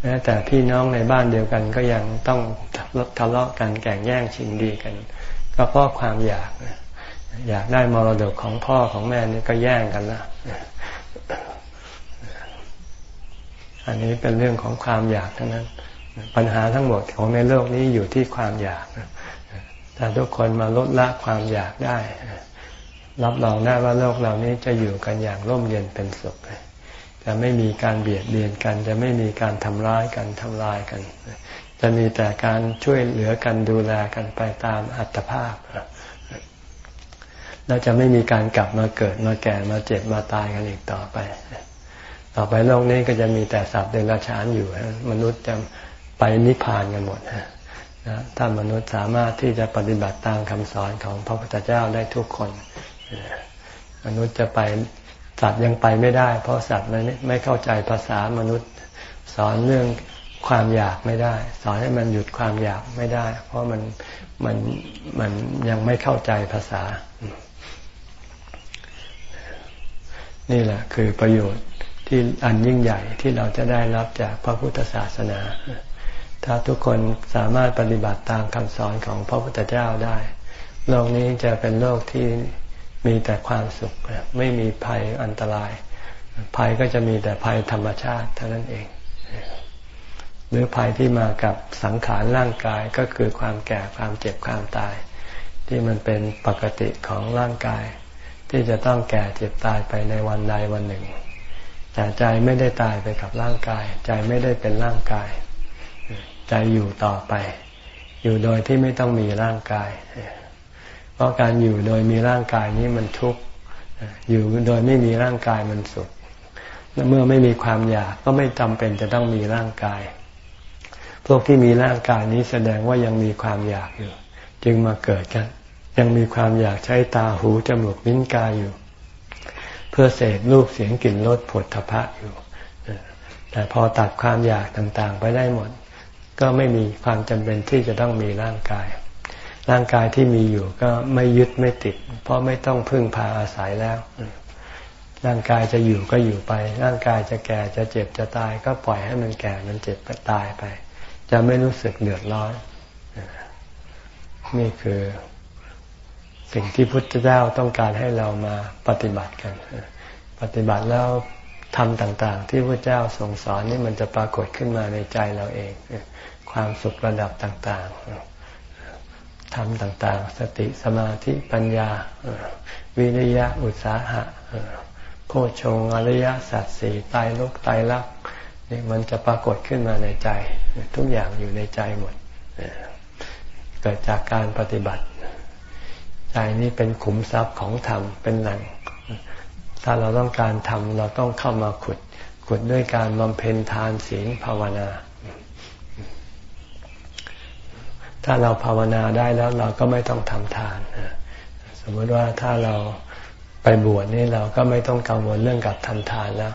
แม้แต่พี่น้องในบ้านเดียวกันก็ยังต้องทะเลาะกันแข่งแย่งชิงดีกัน ก็เพราะความอยาก อยากได้มรดกของพ่อของแม่นี่ก็แย่งกันละอันนี้เป็นเรื่องของความอยากทั้งนั้น ปัญหาทั้งหมดของในโลกนี้อยู่ที่ความอยากถ้าทุกคนมาลดละความอยากได้ รับรองได้ว่าโลกเหล่านี้จะอยู่กันอย่างร่มเย็นเป็นสุขจะไม่มีการเบียดเบียนกัน จะไม่มีการทำร้ายกันทำลายกัน จะมีแต่การช่วยเหลือกันดูแลกันไปตามอัตภาพเราจะไม่มีการกลับมาเกิดมาแก่มาเจ็บมาตายกันอีกต่อไป ต่อไปโลกนี้ก็จะมีแต่สัตว์เดรัจฉานอยู่ มนุษย์จะไปนิพพานกันหมดนะถ้ามนุษย์สามารถที่จะปฏิบัติตามคำสอนของพระพุทธเจ้าได้ทุกคน มนุษย์จะไปสัตว์ยังไปไม่ได้ เพราะสัตว์ไม่ไม่เข้าใจภาษามนุษย์ สอนเรื่อง ความอยากไม่ได้ สอนให้มันหยุดความอยากไม่ได้ เพราะมันมันมันยังไม่เข้าใจภาษา นี่แหละคือประโยชน์ที่อันยิ่งใหญ่ที่เราจะได้รับจากพระพุทธศาสนา ถ้าทุกคนสามารถปฏิบัติตามคำสอนของพระพุทธเจ้าได้ โลกนี้จะเป็นโลกที่มีแต่ความสุข ไม่มีภัยอันตราย ภัยก็จะมีแต่ภัยธรรมชาติเท่านั้นเอง หรือภัยที่มากับสังขารร่างกายก็คือความแก่ความเจ็บความตาย ที่มันเป็นปกติของร่างกาย ที่จะต้องแก่เจ็บตายไปในวันใดวันหนึ่ง แต่ใจไม่ได้ตายไปกับร่างกาย ใจไม่ได้เป็นร่างกาย ใจอยู่ต่อไป อยู่โดยที่ไม่ต้องมีร่างกาย เพราะการอยู่โดยมีร่างกายนี้มันทุกข์อยู่โดยไม่มีร่างกายมันสุขเมื่อไม่มีความอยากก็ไม่จำเป็นจะต้องมีร่างกาย พวกที่มีร่างกายนี้แสดงว่ายังมีความอยากอยู่ จึงมาเกิดกัน ยังมีความอยากใช้ตาหูจมูกลิ้นกายอยู่ เพื่อเสพรูปเสียงกลิ่นรสผลทพะอยู่ แต่พอตัดความอยากต่างๆ ไปได้หมด ก็ไม่มีความจำเป็นที่จะต้องมีร่างกาย ร่างกายที่มีอยู่ก็ไม่ยึดไม่ติด เพราะไม่ต้องพึ่งพาอาศัยแล้วร่างกายจะอยู่ก็อยู่ไป ร่างกายจะแก่จะเจ็บจะตาย ก็ปล่อยให้มันแก่มันเจ็บไปตายไป จะไม่รู้สึกเดือดร้อน นี่คือสิ่งที่พุทธเจ้าต้องการให้เรามาปฏิบัติกัน ปฏิบัติแล้วทำต่าง ๆ ที่พระเจ้าทรงสอนนี่มันจะปรากฏขึ้นมาในใจเราเอง ความสุขระดับต่างๆทำต่างๆ สติสมาธิปัญญา วิริยะอุตสาหะโพชงอริยสัจสี่ตายลกตายลัก นี่มันจะปรากฏขึ้นมาในใจ ทุกอย่างอยู่ในใจหมดเกิดจากการปฏิบัติ ใจนี้เป็นขุมทรัพย์ของธรรมเป็นแหล่ง ถ้าเราต้องการทำเราต้องเข้ามาขุด ขุดด้วยการบำเพ็ญทานศีลภาวนา ถ้าเราภาวนาได้แล้วเราก็ไม่ต้องทำทานสมมติว่าถ้าเราไปบวชนี่เราก็ไม่ต้องกังวลเรื่องกับทำทานแล้ว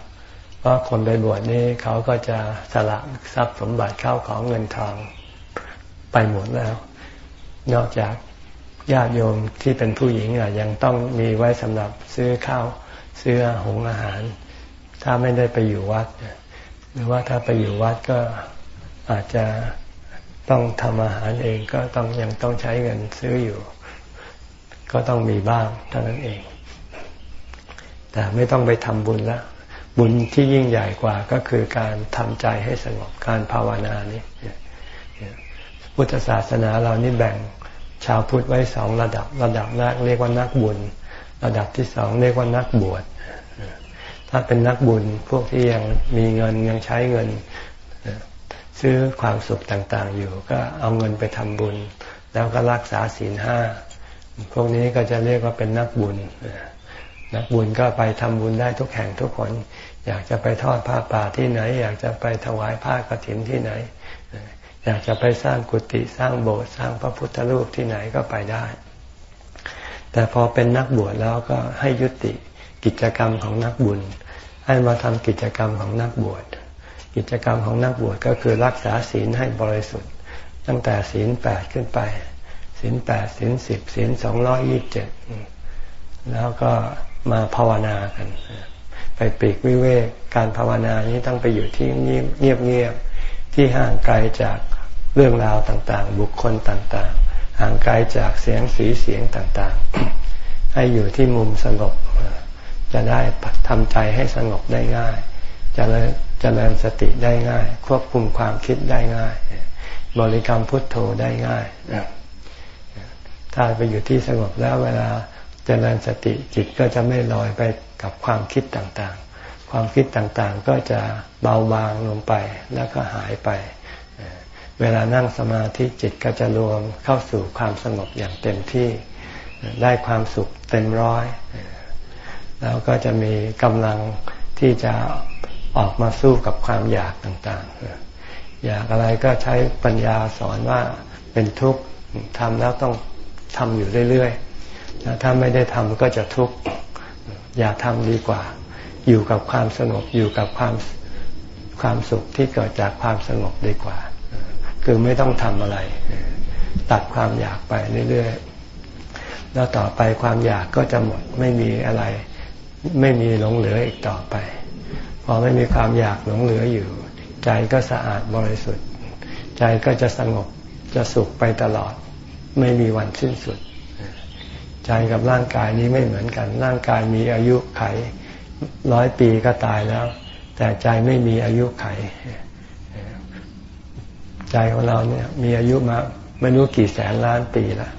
ราะคนไปบวชนี่เขาก็จะสละทรัพย์สมบัติเข้าของเงินทองไปหมดแล้ว นอกจากญาติโยมที่เป็นผู้หญิงอะยังต้องมีไว้สำหรับซื้อข้าวซื้อหงอาหาร ถ้าไม่ได้ไปอยู่วัด หรือว่าถ้าไปอยู่วัดก็อาจจะต้องทำอาหารเองก็ต้องยังต้องใช้เงินซื้ออยู่ ก็ต้องมีบ้างเท่านั้นเอง แต่ไม่ต้องไปทำบุญแล้ว บุญที่ยิ่งใหญ่กว่าก็คือการทำใจให้สงบการภาวนานี้พุทธศาสนาเรานี่แบ่งชาวพุทธไว้สองระดับ ระดับแรกเรียกว่านักบุญ ระดับที่สองเรียกว่านักบวชถ้าเป็นนักบุญพวกที่ยังมีเงินยังใช้เงิน ซื้อความสุขต่างๆอยู่ ก็เอาเงินไปทำบุญ แล้วก็รักษาศีลห้าพวกนี้ก็จะเรียกว่าเป็นนักบุญนักบุญก็ไปทำบุญได้ทุกแห่งทุกคน อยากจะไปทอดผ้าป่าที่ไหน อยากจะไปถวายผ้ากรถินที่ไหน อยากจะไปสร้างกุฏิสร้างโบสถ์สร้างพระพุทธรูปที่ไหนก็ไปได้ แต่พอเป็นนักบวชแล้วก็ให้ยุติกิจกรรมของนักบุญ ให้มาทำกิจกรรมของนักบวชกิจกรรมของนักบวชก็คือรักษาศีลให้บริสุทธิ์ ตั้งแต่ศีลแปดขึ้นไปศีลแปดศีลสิบศีลสองร้อยยี่สิบเจ็ดแล้วก็มาภาวนากัน ไปปีกวิเวกการภาวนานี้ต้องไปอยู่ที่เงียบเงียบที่ห่างไกลจากเรื่องราวต่างๆ บุคคลต่างๆ ห่างไกลจากเสียงสีเสียงต่างๆ ให้อยู่ที่มุมสงบ จะได้ทำใจให้สงบได้ง่ายจะเจะเริญสติได้ง่าย ควบคุมความคิดได้ง่าย บริกรรมพุทโธได้ง่ายถ้าไปอยู่ที่สงบแล้วเวลาจเจริญสติจิตก็จะไม่ลอยไป กับความคิดต่างๆ ความคิดต่างๆก็จะเบาบางลงไปแล้วก็หายไป เวลานั่งสมาธิจิตก็จะรวมเข้าสู่ความสงบอย่างเต็มที่ได้ความสุขเต็มร้อย แล้วก็จะมีกำลังที่จะออกมาสู้กับความอยากต่างๆ อยากอะไรก็ใช้ปัญญาสอนว่าเป็นทุกข์ทำแล้วต้องทำอยู่เรื่อยๆถ้าไม่ได้ทำก็จะทุกข์ อย่าทำดีกว่า อยู่กับความสงบอยู่กับความความสุขที่เกิดจากความสงบดีกว่า คือไม่ต้องทำอะไร ตัดความอยากไปเรื่อยๆแล้วต่อไปความอยากก็จะหมดไม่มีอะไร ไม่มีหลงเหลืออีกต่อไป พอไม่มีความอยากหลงเหลืออยู่ ใจก็สะอาดบริสุทธิ์ ใจก็จะสงบจะสุขไปตลอด ไม่มีวันสิ้นสุด ใจกับร่างกายนี้ไม่เหมือนกัน ร่างกายมีอายุไขร้อยปีก็ตายแล้ว แต่ใจไม่มีอายุไข ใจของเราเนี่ยมีอายุมาไม่รู้กี่แสนล้านปีล้ว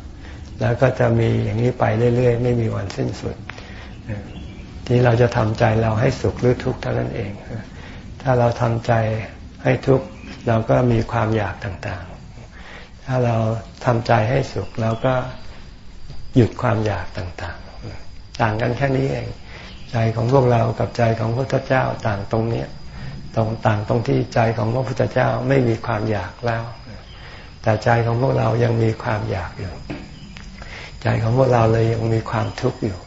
แล้วก็จะมีอย่างนี้ไปเรื่อยๆ ไม่มีวันสิ้นสุด ที่เราจะทำใจเราให้สุขหรือทุกข์เท่านั้นเอง ถ้าเราทำใจให้ทุกข์เราก็มีความอยากต่างๆ ถ้าเราทำใจให้สุขเราก็ หยุดความอยากต่างๆ ต่างกันแค่นี้เอง ใจของพวกเรากับใจของพระพุทธเจ้าต่างตรงเนี้ยตรงต่างตรงที่ใจของพระพุทธเจ้าไม่มีความอยากแล้ว แต่ใจของพวกเรายังมีความอยากอยู่ ใจของพวกเราเลยยังมีความทุกข์อยู่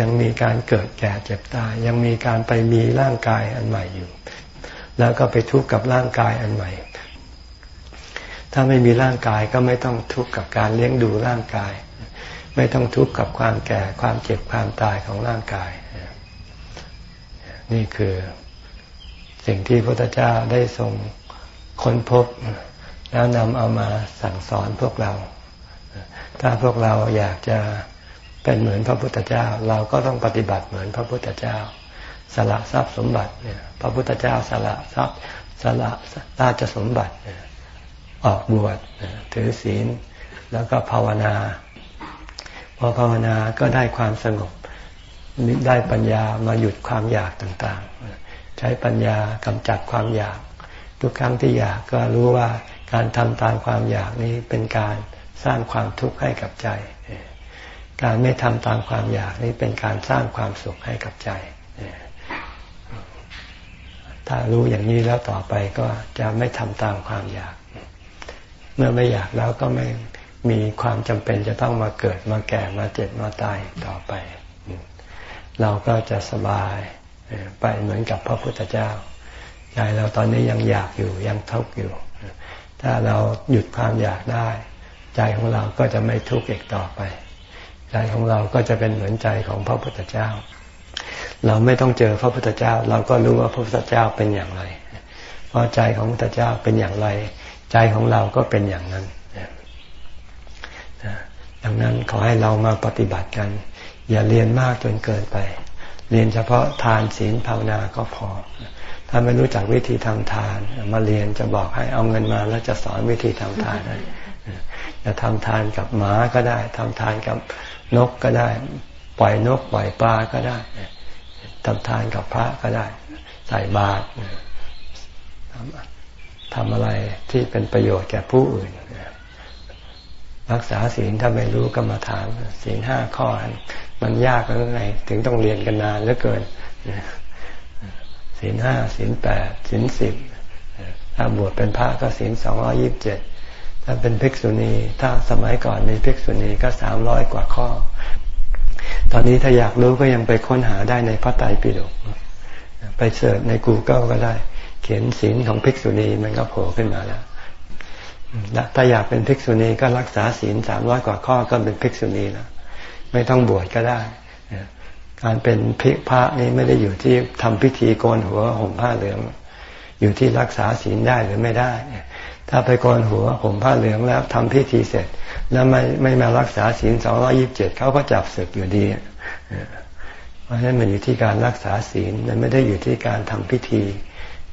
ยังมีการเกิดแก่เจ็บตาย ยังมีการไปมีร่างกายอันใหม่อยู่ แล้วก็ไปทุกข์กับร่างกายอันใหม่ ถ้าไม่มีร่างกายก็ไม่ต้องทุกข์กับการเลี้ยงดูร่างกาย ไม่ต้องทุกข์กับความแก่ความเจ็บความตายของร่างกาย นี่คือสิ่งที่พระพุทธเจ้าได้ทรงค้นพบ แล้วนำเอามาสั่งสอนพวกเรา ถ้าพวกเราอยากจะเป็นเหมือนพระพุทธเจ้า เราก็ต้องปฏิบัติเหมือนพระพุทธเจ้า สละทรัพย์สมบัติเนี่ยพระพุทธเจ้าสละทรัพย์สละราชสมบัติออกบวชถือศีลแล้วก็ภาวนา พอภาวนาก็ได้ความสงบได้ปัญญามาหยุดความอยากต่างๆ ใช้ปัญญากำจัดความอยาก ทุกครั้งที่อยากก็รู้ว่าการทำตามความอยากนี้เป็นการสร้างความทุกข์ให้กับใจ การไม่ทำตามความอยากนี้เป็นการสร้างความสุขให้กับใจ ถ้ารู้อย่างนี้แล้วต่อไปก็จะไม่ทำตามความอยาก เมื่อไม่อยากแล้วก็ไม่ มีความจำเป็นจะต้องมาเกิดมาแก่มาเจ็บมาตายต่อไป เราก็จะสบายไปเหมือนกับพระพุทธเจ้าใจเราตอนนี้ยังอยากอยู่ยังทุกข์อยู่ ถ้าเราหยุดความอยากได้ ใจของเราก็จะไม่ทุกข์อีกต่อไป ใจของเราก็จะเป็นเหมือนใจของพระพุทธเจ้า เราไม่ต้องเจอพระพุทธเจ้า เราก็รู้ว่าพระพุทธเจ้าเป็นอย่างไร เพราะใจของพระพุทธเจ้าเป็นอย่างไร ใจของเราก็เป็นอย่างนั้น ดังนั้นขอให้เรามาปฏิบัติกัน อย่าเรียนมากจนเกินไป เรียนเฉพาะทานศีลภาวนาก็พอ ถ้าไม่รู้จักวิธีทำทาน มาเรียนจะบอกให้เอาเงินมาแล้วจะสอนวิธีทำทานให้จะทำทานกับหมาก็ได้ทำทานกับนกก็ได้ ปล่อยนกปล่อยปลาก็ได้ทำทานกับพระก็ได้ ใส่บาตรทำอะไรที่เป็นประโยชน์แก่ผู้อื่น รักษาศีลถ้าไม่รู้ก็มาถามศีลห้าข้อมันยากแล้วไงถึงต้องเรียนกันนานเหลือเกินศีลห้าศีลแปดศีลสิบถ้าบวชเป็นพระก็ศีลสองร้อยิบเจ็ดถ้าเป็นภิกษุณี ถ้าสมัยก่อนมีภิกษุณีก็สามร้อยกว่าข้อ ตอนนี้ถ้าอยากรู้ก็ยังไปค้นหาได้ในพระไตรปิฎกไปเสิร์ชใน Google ก็ได้ เขียนศีลของภิกษุณีมันก็โผล่ขึ้นมาแล้ว ถ้าอยากเป็นภิกษุณีก็รักษาศีลสามร้อยกว่าข้อก็เป็นภิกษุณีแล้วไม่ต้องบวชก็ได้ การเป็นพิพระนี่ไม่ได้อยู่ที่ทำพิธีโกนหัวห่มผ้าเหลือง อยู่ที่รักษาศีลได้หรือไม่ได้ ถ้าไปโกนหัวห่มผ้าเหลืองแล้วทำพิธีเสร็จ แล้วไม่ไม่มารักษาศีลสองร้อยิบเจ็ดเขาก็จับศึกอยู่ดี เพราะฉะนั้นมันอยู่ที่การรักษาศีลมันไม่ได้อยู่ที่การทำพิธี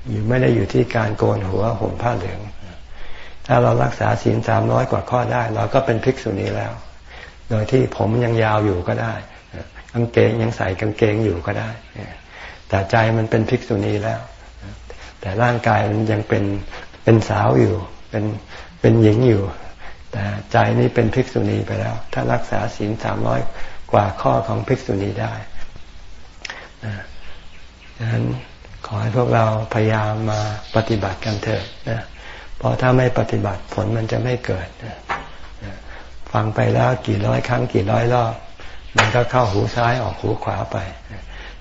อยู่ไม่ได้อยู่ที่การโกนหัวห่มผ้าเหลือง ถ้าเรารักษาศีลสามร้อยกว่าข้อได้ เราก็เป็นภิกษุณีแล้ว โดยที่ผมยังยาวอยู่ก็ได้กางเกงยังใส่กางเกงอยู่ก็ได้ แต่ใจมันเป็นภิกษุณีแล้ว แต่ร่างกายมันยังเป็นเป็นสาวอยู่ เป็นเป็นหญิงอยู่ แต่ใจนี้เป็นภิกษุณีไปแล้ว ถ้ารักษาศีลสามร้อยกว่าข้อของภิกษุณีได้ดังนั้นขอให้พวกเราพยายามมาปฏิบัติกันเถิดนะ พราะถ้าไม่ปฏิบัติผลมันจะไม่เกิด ฟังไปแล้วกี่ร้อยครั้งกี่ร้อยรอบมันก็เข้าหูซ้ายออกหูขวาไป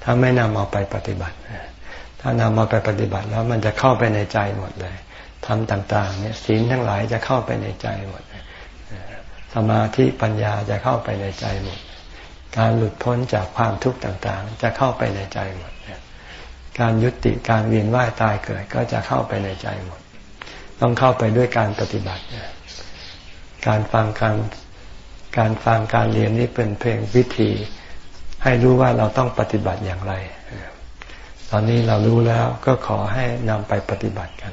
ถ้าไม่นำเอาไปปฏิบัติ ถ้านำเอาไปปฏิบัติแล้วมันจะเข้าไปในใจหมดเลยทำต่าง ๆ เนี่ยศีลทั้งหลายจะเข้าไปในใจหมด สมาธิปัญญาจะเข้าไปในใจหมด การหลุดพ้นจากความทุกข์ต่างๆ จะเข้าไปในใจหมด การยุติการเวียนว่ายตายเกิดก็จะเข้าไปในใจหมด ต้องเข้าไปด้วยการปฏิบัติ การฟังการการฟังการเรียนนี้เป็นเพียงวิธี ให้รู้ว่าเราต้องปฏิบัติอย่างไร ตอนนี้เรารู้แล้วก็ขอให้นำไปปฏิบัติกัน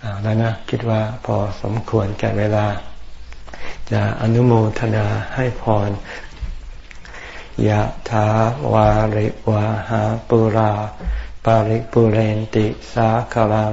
เอาแล้วนะคิดว่าพอสมควรแก่เวลา จะอนุโมทนาให้พรยะถาวาริวาหาปุรา ปาริปุเรนติสาคลัง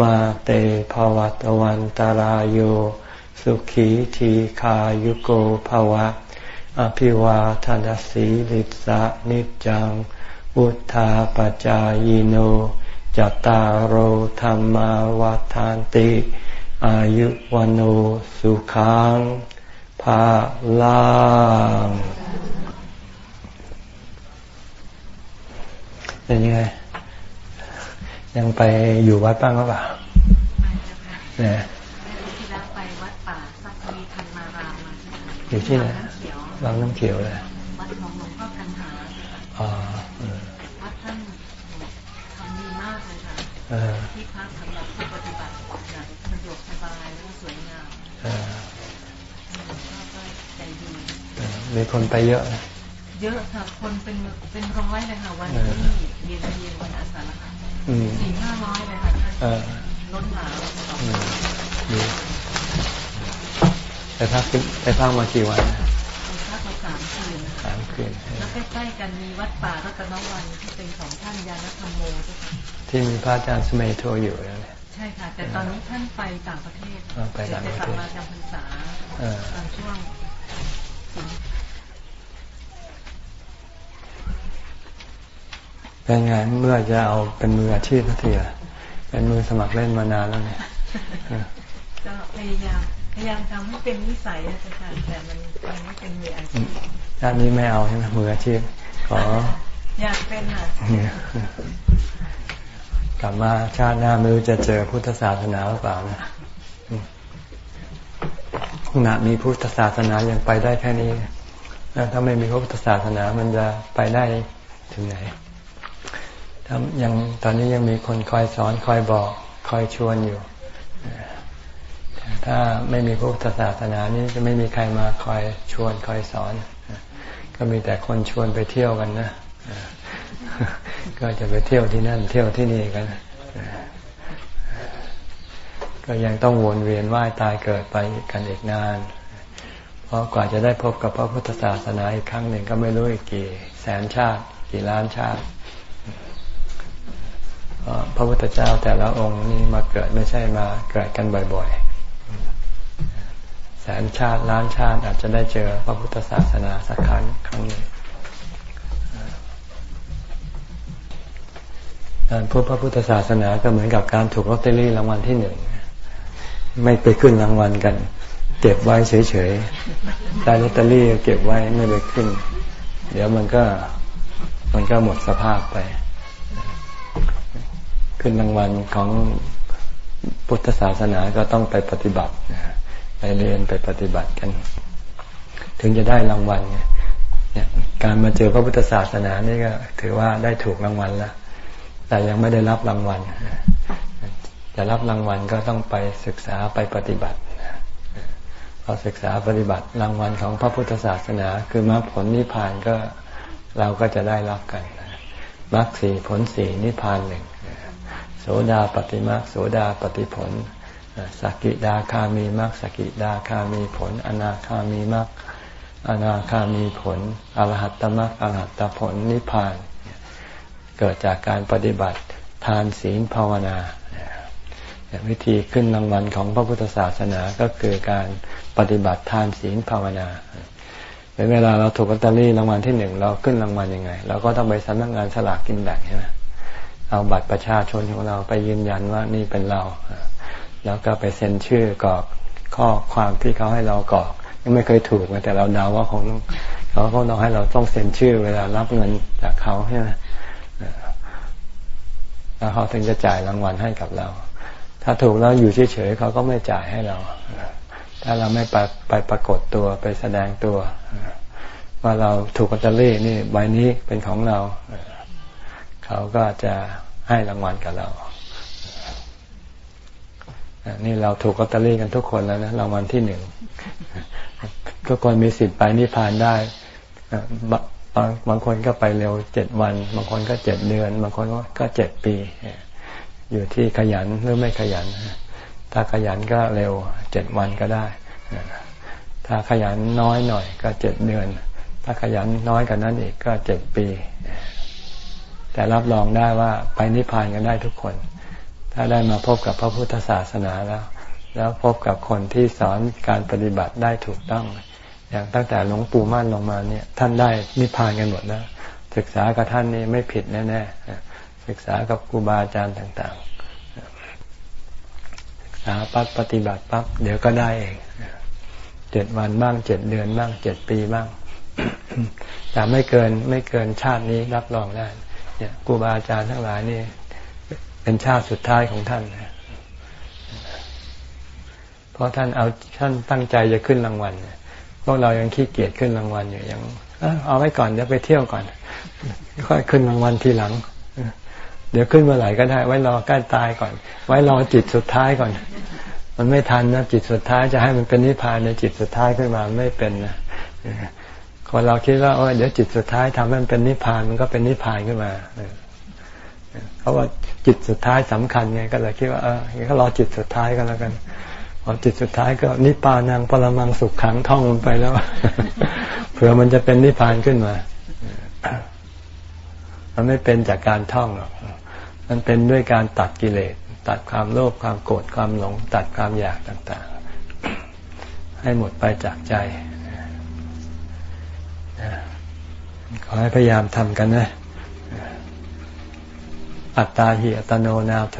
มาเตภวัตวันตารโยสุขีทีขายุโกภวะ อภิวาทานสีลิสะนิจังวุธาปจายโนจตารโหธรรมวาทานติ อายุวันโอสุขังภาลังเป็นยังไง ยังไปอยู่วัดบ้างหรือเปล่าเนี่ยที่แล้วไปวัดป่าสักมีธรรมารามมาอยู่ที่ไหนบางน้ำเขียวเลยวัดของหลวงพ่อกันหาอ๋อวัดท่านทำดีมากเลยค่ะที่พักสำหรับผู้ปฏิบัติอย่างสะดวกสบายแล้วก็สวยงามก็ใจดีมีคนไปเยอะ เยอะค่ะ คนเป็นเป็นร้อยเลยค่ะวันที่เย็นเย็นวันอาสาฬหะ สี่ห้าร้อยเลยค่ะล้นหลามไปพักไปพักมากี่วันพักมาสามคืนสามคืน แล้วใกล้ๆกันมีวัดป่ารัตนวันที่เป็นของท่านยานธรรมโมที่มีพระอาจารย์สมัยโทอยู่แล้วเนี่ยใช่ค่ะ แต่ตอนนี้ท่านไปต่างประเทศไปต่างประเทศมาจำพรรษาตอนช่วง เป็นไงเมื่อจะเอาเป็นมืออาชีพทันทีละเป็นมือสมัครเล่นมานานแล้วเนี่ยก็พยายามพยายามทำให้เป็นนิสัยอาจารย์แต่มันยังไม่เป็นมืออาชีพด้านนี้ไม่เอาใช่ไหมมืออาชีพขออยากเป็นอะกลับมาชาติหน้าไม่รู้จะเจอพุทธศาสนาหรือเปล่านะขณะมีพุทธศาสนายังไปได้แค่นี้ถ้าไม่มีพุทธศาสนามันจะไปได้ถึงไหน ถ้ายังตอนนี้ยังมีคนคอยสอนคอยบอกคอยชวนอยู่ถ้าไม่มีพุทธศาสนานี้จะไม่มีใครมาคอยชวนคอยสอน ก็มีแต่คนชวนไปเที่ยวกันนะก็จะไปเที่ยวที่นั่น เที่ยวที่นี่กันก็ยังต้องวนเวียนว่ายตายเกิดไปกันอีกนาน เพราะกว่าจะได้พบกับพระพุทธศาสนาอีกครั้งหนึ่งก็ไม่รู้อีกกี่ แสนชาติ กี่ล้านชาติ พระพุทธเจ้าแต่ละองค์นี่มาเกิดไม่ใช่มาเกิดกันบ่อยๆ แสนชาติล้านชาติอาจจะได้เจอพระพุทธศาสนาสักครั้งครั้งหนึ่งการพูดพระพุทธศาสนาก็เหมือนกับการถูกลอตเตอรี่รางวัลที่หนึ่งไม่ไปขึ้นรางวัลกัน เก็บไว้เฉยๆได้ลอตเตอรี่เก็บไว้ไม่ไปขึ้น เดี๋ยวมันก็มันก็หมดสภาพไป ขึ้นรางวัลของพุทธศาสนาก็ต้องไปปฏิบัติไปเรียนไปปฏิบัติกัน ถึงจะได้รางวัลเนี่ยการมาเจอพระพุทธศาสนานี่ก็ ถือว่าได้ถูกรางวัลแล้วแต่ยังไม่ได้รับรางวัลจะรับรางวัลก็ต้องไปศึกษาไปปฏิบัติพอศึกษาปฏิบัติรางวัลของพระพุทธศาสนา คือมรรคผลนิพพานก็เราก็จะได้รับกันมรรคสี่ผลสี่นิพพานหนึ่ง โสดาปฏิมาโสดาปฏิผลสกิดาคามีมรรคสกิดาคามีผล อนาคามีมรรคอนาคามีผลอรหัตตมรรคอรหัตตผลนิพพาน เกิดจากการปฏิบัติทานศีลภาวนาวิธีขึ้นรางวัลของพระพุทธศาสนาก็คือการปฏิบัติทานศีลภาวนาเวลาเราถูกลอตเตอรี่รางวัลที่หนึ่งเราขึ้นรางวัลยังไง เราก็ต้องไปสำนักงานสลากกินแบ่งใช่ไหม เอาบัตรประชาชนของเราไปยืนยันว่านี่เป็นเรา แล้วก็ไปเซ็นชื่อกรอกข้อความที่เขาให้เรากรอกยังไม่เคยถูกแต่เราเดาว่าของเขาเขาต้องให้เราต้องเซ็นชื่อเวลารับเงินจากเขาใช่ไหมแล้วเขาถึงจะจ่ายรางวัลให้กับเรา ถ้าถูกแล้วอยู่เฉยๆเขาก็ไม่จ่ายให้เรา ถ้าเราไม่ไปไปปรากฏตัวไปแสดงตัว ว่าเราถูกลอตเตอรี่นี่ใบนี้เป็นของเรา เขาก็จะ ให้รางวัลกับเรานี่เราถูกลอตเตอรี่กันทุกคนแล้วนะรางวัลที่หนึ่งทุกคนมีสิทธิ์ไปนิพพานได้บางบางคนก็ไปเร็วเจ็ดวัน บางคนก็เจ็ดเดือน บางคนก็เจ็ดปี อยู่ที่ขยันหรือไม่ขยัน ถ้าขยันก็เร็วเจ็ดวันก็ได้ ถ้าขยันน้อยหน่อยก็เจ็ดเดือน ถ้าขยันน้อยกว่านั้นอีกก็เจ็ดปี แต่รับรองได้ว่าไปนิพพานกันได้ทุกคน ถ้าได้มาพบกับพระพุทธศาสนาแล้ว แล้วพบกับคนที่สอนการปฏิบัติได้ถูกต้อง อย่างตั้งแต่หลวงปู่มั่นลงมาเนี่ย ท่านได้นิพพานกันหมดแล้วศึกษากับท่านนี่ไม่ผิดแน่ๆศึกษากับครูบาอาจารย์ต่างๆ ศึกษาปั๊บปฏิบัติปั๊บเดี๋ยวก็ได้เองเจ็ดวันบ้างเจ็ดเดือนบ้างเจ็ดปีบ้างแต่ไม่เกินไม่เกินชาตินี้รับรองได้ เนี่ยครูบาอาจารย์ทั้งหลายนี่เป็นชาติสุดท้ายของท่านเพราะท่านเอาท่านตั้งใจจะขึ้นรางวัลพวกเรายังขี้เกียจขึ้นรางวัลอยู่ยังเอาไว้ก่อนเดี๋ยวไปเที่ยวก่อนค่อยขึ้นรางวัลทีหลังเดี๋ยวขึ้นเมื่อไหร่ก็ได้ ไว้รอใกล้ตายก่อน ไว้รอจิตสุดท้ายก่อน มันไม่ทันนะจิตสุดท้ายจะให้มันเป็นนิพพานในจิตสุดท้ายขึ้นมาไม่เป็นนะ คนเราคิดว่าเดี๋ยวจิตสุดท้ายทำให้มันเป็นนิพพานมันก็เป็นนิพพานขึ้นมาเพราะว่าจิตสุดท้ายสำคัญไงก็เลยคิดว่าเออก็รอจิตสุดท้ายก็แล้วกันพอจิตสุดท้ายก็นิพพานังปรมังสุขขังท่องมันไปแล้วเผื่อมันจะเป็นนิพพานขึ้นมา มันไม่เป็นจากการท่องหรอกมันเป็นด้วยการตัดกิเลส ตัดความโลภความโกรธความหลง ตัดความอยากต่าง ๆ ให้หมดไปจากใจ ขอให้พยายามทำกันนะ อัตตาหิอัตโนนาโถ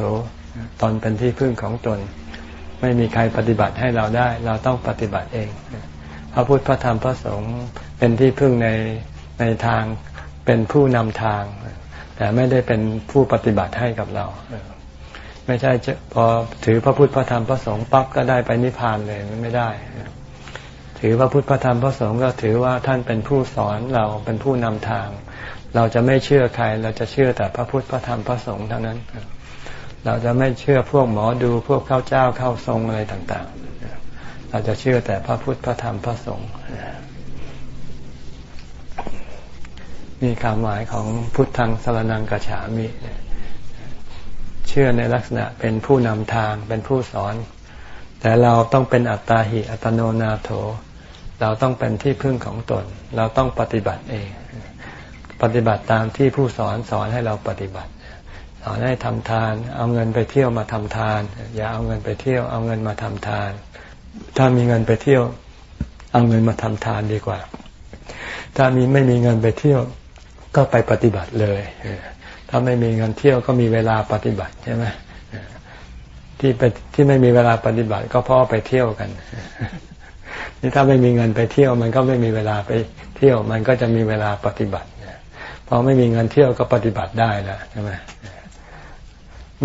ตนเป็นที่พึ่งของตน ไม่มีใครปฏิบัติให้เราได้ เราต้องปฏิบัติเอง พระพุทธพระธรรมพระสงฆ์เป็นที่พึ่งในในทางเป็นผู้นำทาง แต่ไม่ได้เป็นผู้ปฏิบัติให้กับเราไม่ใช่พอถือพระพุทธพระธรรมพระสงฆ์ปั๊บก็ได้ไปนิพพานเลยไม่ได้ ถือพระพุทธพระธรรมพระสงฆ์ก็ถือว่าท่านเป็นผู้สอนเราเป็นผู้นำทาง เราจะไม่เชื่อใครเราจะเชื่อแต่พระพุทธพระธรรมพระสงฆ์เท่านั้น เราจะไม่เชื่อพวกหมอดูพวกเข้าเจ้าเข้าทรงอะไรต่างๆ เราจะเชื่อแต่พระพุทธพระธรรมพระสงฆ์มีคำหมายของพุทธังสรนังกัจฉามิเชื่อในลักษณะเป็นผู้นำทางเป็นผู้สอน แต่เราต้องเป็นอัตตาหิอัตโนนาโถ เราต้องเป็นที่พึ่งของตน เราต้องปฏิบัติเอง ปฏิบัติตามที่ผู้สอนสอนให้เราปฏิบัติ สอนให้ทำทาน เอาเงินไปเที่ยวมาทำทาน อย่าเอาเงินไปเที่ยว เอาเงินมาทำทาน ถ้ามีเงินไปเที่ยว เอาเงินมาทำทานดีกว่า ถ้ามีไม่มีเงินไปเที่ยว ก็ไปปฏิบัติเลย ถ้าไม่มีเงินเที่ยวก็มีเวลาปฏิบัติใช่ไหมที่ไปที่ไม่มีเวลาปฏิบัติ ก็เพราะไปเที่ยวกัน ถ้าไม่มีเงินไปเที่ยว มันก็ไม่มีเวลาไปเที่ยว มันก็จะมีเวลาปฏิบัติพอไม่มีเงินเที่ยวก็ปฏิบัติได้แล้วใช่ไหม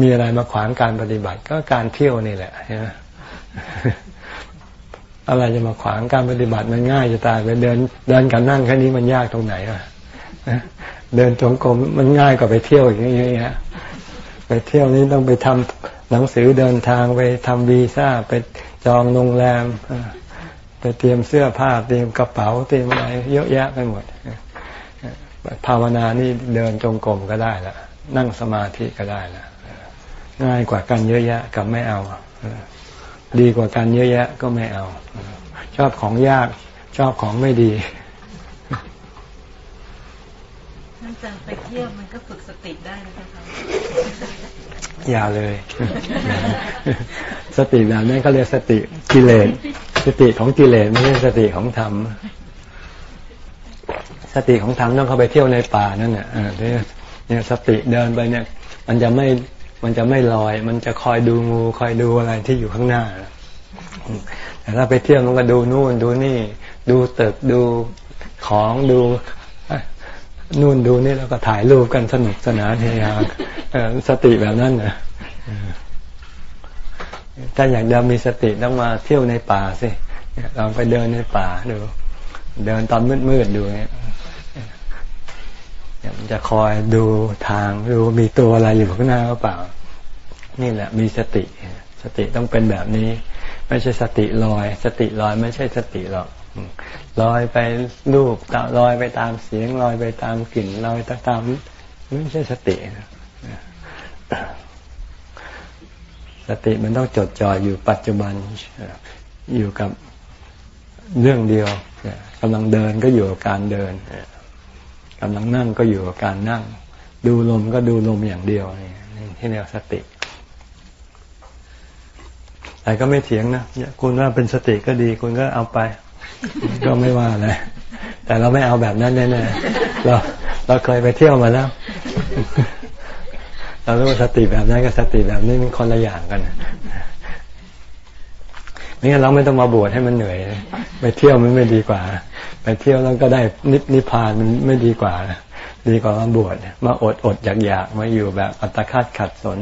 มีอะไรมาขวางการปฏิบัติก็การเที่ยวนี่แหละใช่ไหมอะไรจะมาขวางการปฏิบัติมันง่ายจะตายไปเดิน เดินกันนั่งแค่นี้มันยากตรงไหนอะเดินจงกรมมันง่ายกว่าไปเที่ยวอย่างเงี้ยไปเที่ยวนี้ต้องไปทำหนังสือเดินทางไปทำวีซ่าไปจองโรงแรม ไปเตรียมเสื้อผ้าเตรียมกระเป๋าเตรียมอะไรเยอะแยะไปหมดภาวนานี่เดินจงกรมก็ได้ละนั่งสมาธิก็ได้ละง่ายกว่ากันเยอะแยะกับไม่เอาดีกว่ากันเยอะแยะก็ไม่เอา ชอบของยากชอบของไม่ดีนั่นจังไปเที่ยวมันก็ฝึกสติได้นะคะอย่าเลย สติแบบนั้นเขาเรียกสติกิเลส สติของกิเลสไม่ใช่สติของธรรม สติของธรรมต้องเข้าไปเที่ยวในป่านั่นเนี่ยเนี่ยสติเดินไปเนี่ย มันจะไม่มันจะไม่ลอย มันจะคอยดูงูคอยดูอะไรที่อยู่ข้างหน้าแต่ถ้าไปเที่ยวมันก็ดูนู่นดูนี่ ดูตึกดูของดูนู่นดูนี่แล้วก็ถ่ายรูปกันสนุกสนานเฮฮาสติแบบนั้นนะ ถ้าอยากจะมีสติต้องมาเที่ยวในป่าสิลองไปเดินในป่าดู เดินตอนมืดๆดูเนี่ยมันจะคอยดูทางดูมีตัวอะไรอยู่ข้างหน้าหรือเปล่า นี่แหละมีสติ สติต้องเป็นแบบนี้ ไม่ใช่สติลอย สติลอยไม่ใช่สติหรอกลอยไปรูปลอยไปตามเสียงลอยไปตามกลิ่นลอยตามไม่ใช่สติ สติมันต้องจดจ่ออยู่ปัจจุบันอยู่กับเรื่องเดียวกำลังเดินก็อยู่กับการเดินกำลังนั่งก็อยู่กับการนั่ง ดูลมก็ดูลมอย่างเดียวนี่ที่เรียกสติแต่ก็ไม่เถียงนะคุณว่าเป็นสติก็ดี คุณก็เอาไป ก็ไม่ว่าเลยแต่เราไม่เอาแบบนั้นแน่ๆเราเราเคยไปเที่ยวมาแล้ว เรารู้ว่าสติแบบนั้นกับสติแบบนี้มันคนละอย่างกันไม่งั้นเราไม่ต้องมาบวชให้มันเหนื่อย ไปเที่ยวมันไม่ดีกว่า ไปเที่ยวแล้วก็ได้นิพนิพานมันไม่ดีกว่า ดีกว่ามาบวชมาอดอดอยากอยากมาอยู่แบบอัตคัดขัดสน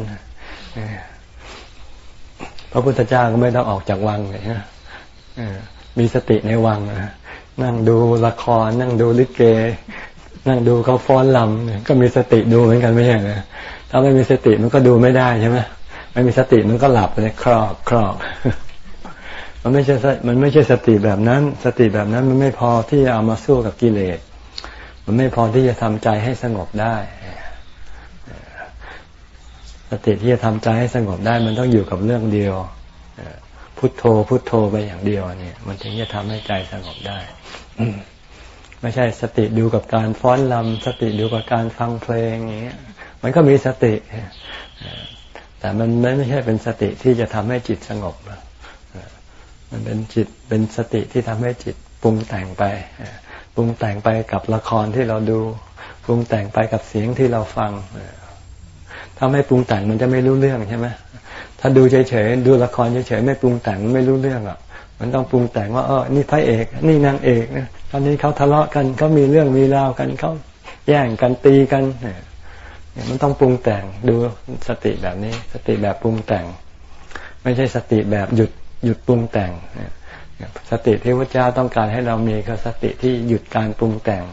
พระพุทธเจ้าก็ไม่ต้องออกจากวังเลยนะมีสติในวังนั่งดูละคร นั่งดูลิเก นั่งดูเขาฟ้อนลำก็มีสติดูเหมือนกันไม่ใช่เหรอ ถ้าไม่มีสติมันก็ดูไม่ได้ใช่ไหมไม่มีสติมันก็หลับเลยครอกครอกมันไม่ใช่มันไม่ใช่สติแบบนั้น สติแบบนั้นมันไม่พอที่จะเอามาสู้กับกิเลส มันไม่พอที่จะทำใจให้สงบได้ สติที่จะทำใจให้สงบได้ มันต้องอยู่กับเรื่องเดียวพุทโธพุทโธไปอย่างเดียวเนี่ย มันถึงจะทำให้ใจสงบได้ไม่ใช่สติดูกับการฟ้อนลำสติดูกับการฟังเพลงอย่างเงี้ย มันก็มีสติ แต่มันไม่ใช่เป็นสติที่จะทำให้จิตสงบมันเป็นจิตเป็นสติที่ทำให้จิตปรุงแต่งไปปรุงแต่งไปกับละครที่เราดูปรุงแต่งไปกับเสียงที่เราฟังถ้าไม่ปรุงแต่งมันจะไม่รู้เรื่องใช่ไหมถ้าดูเฉยๆดูละครเฉยๆไม่ปรุงแต่งมันไม่รู้เรื่องหรอกมันต้องปรุงแต่งว่าเออนี่พระเอก นี่นางเอกตอนนี้เขาทะเลาะกันเขามีเรื่องมีราวกันเขาแย่งกันตีกันเนี่ย มันต้องปรุงแต่งดูสติแบบนี้ สติแบบปรุงแต่ง ไม่ใช่สติแบบหยุดหยุดปรุงแต่งสติที่พระเจ้าต้องการให้เรามีคือสติที่หยุดการปรุงแต่ง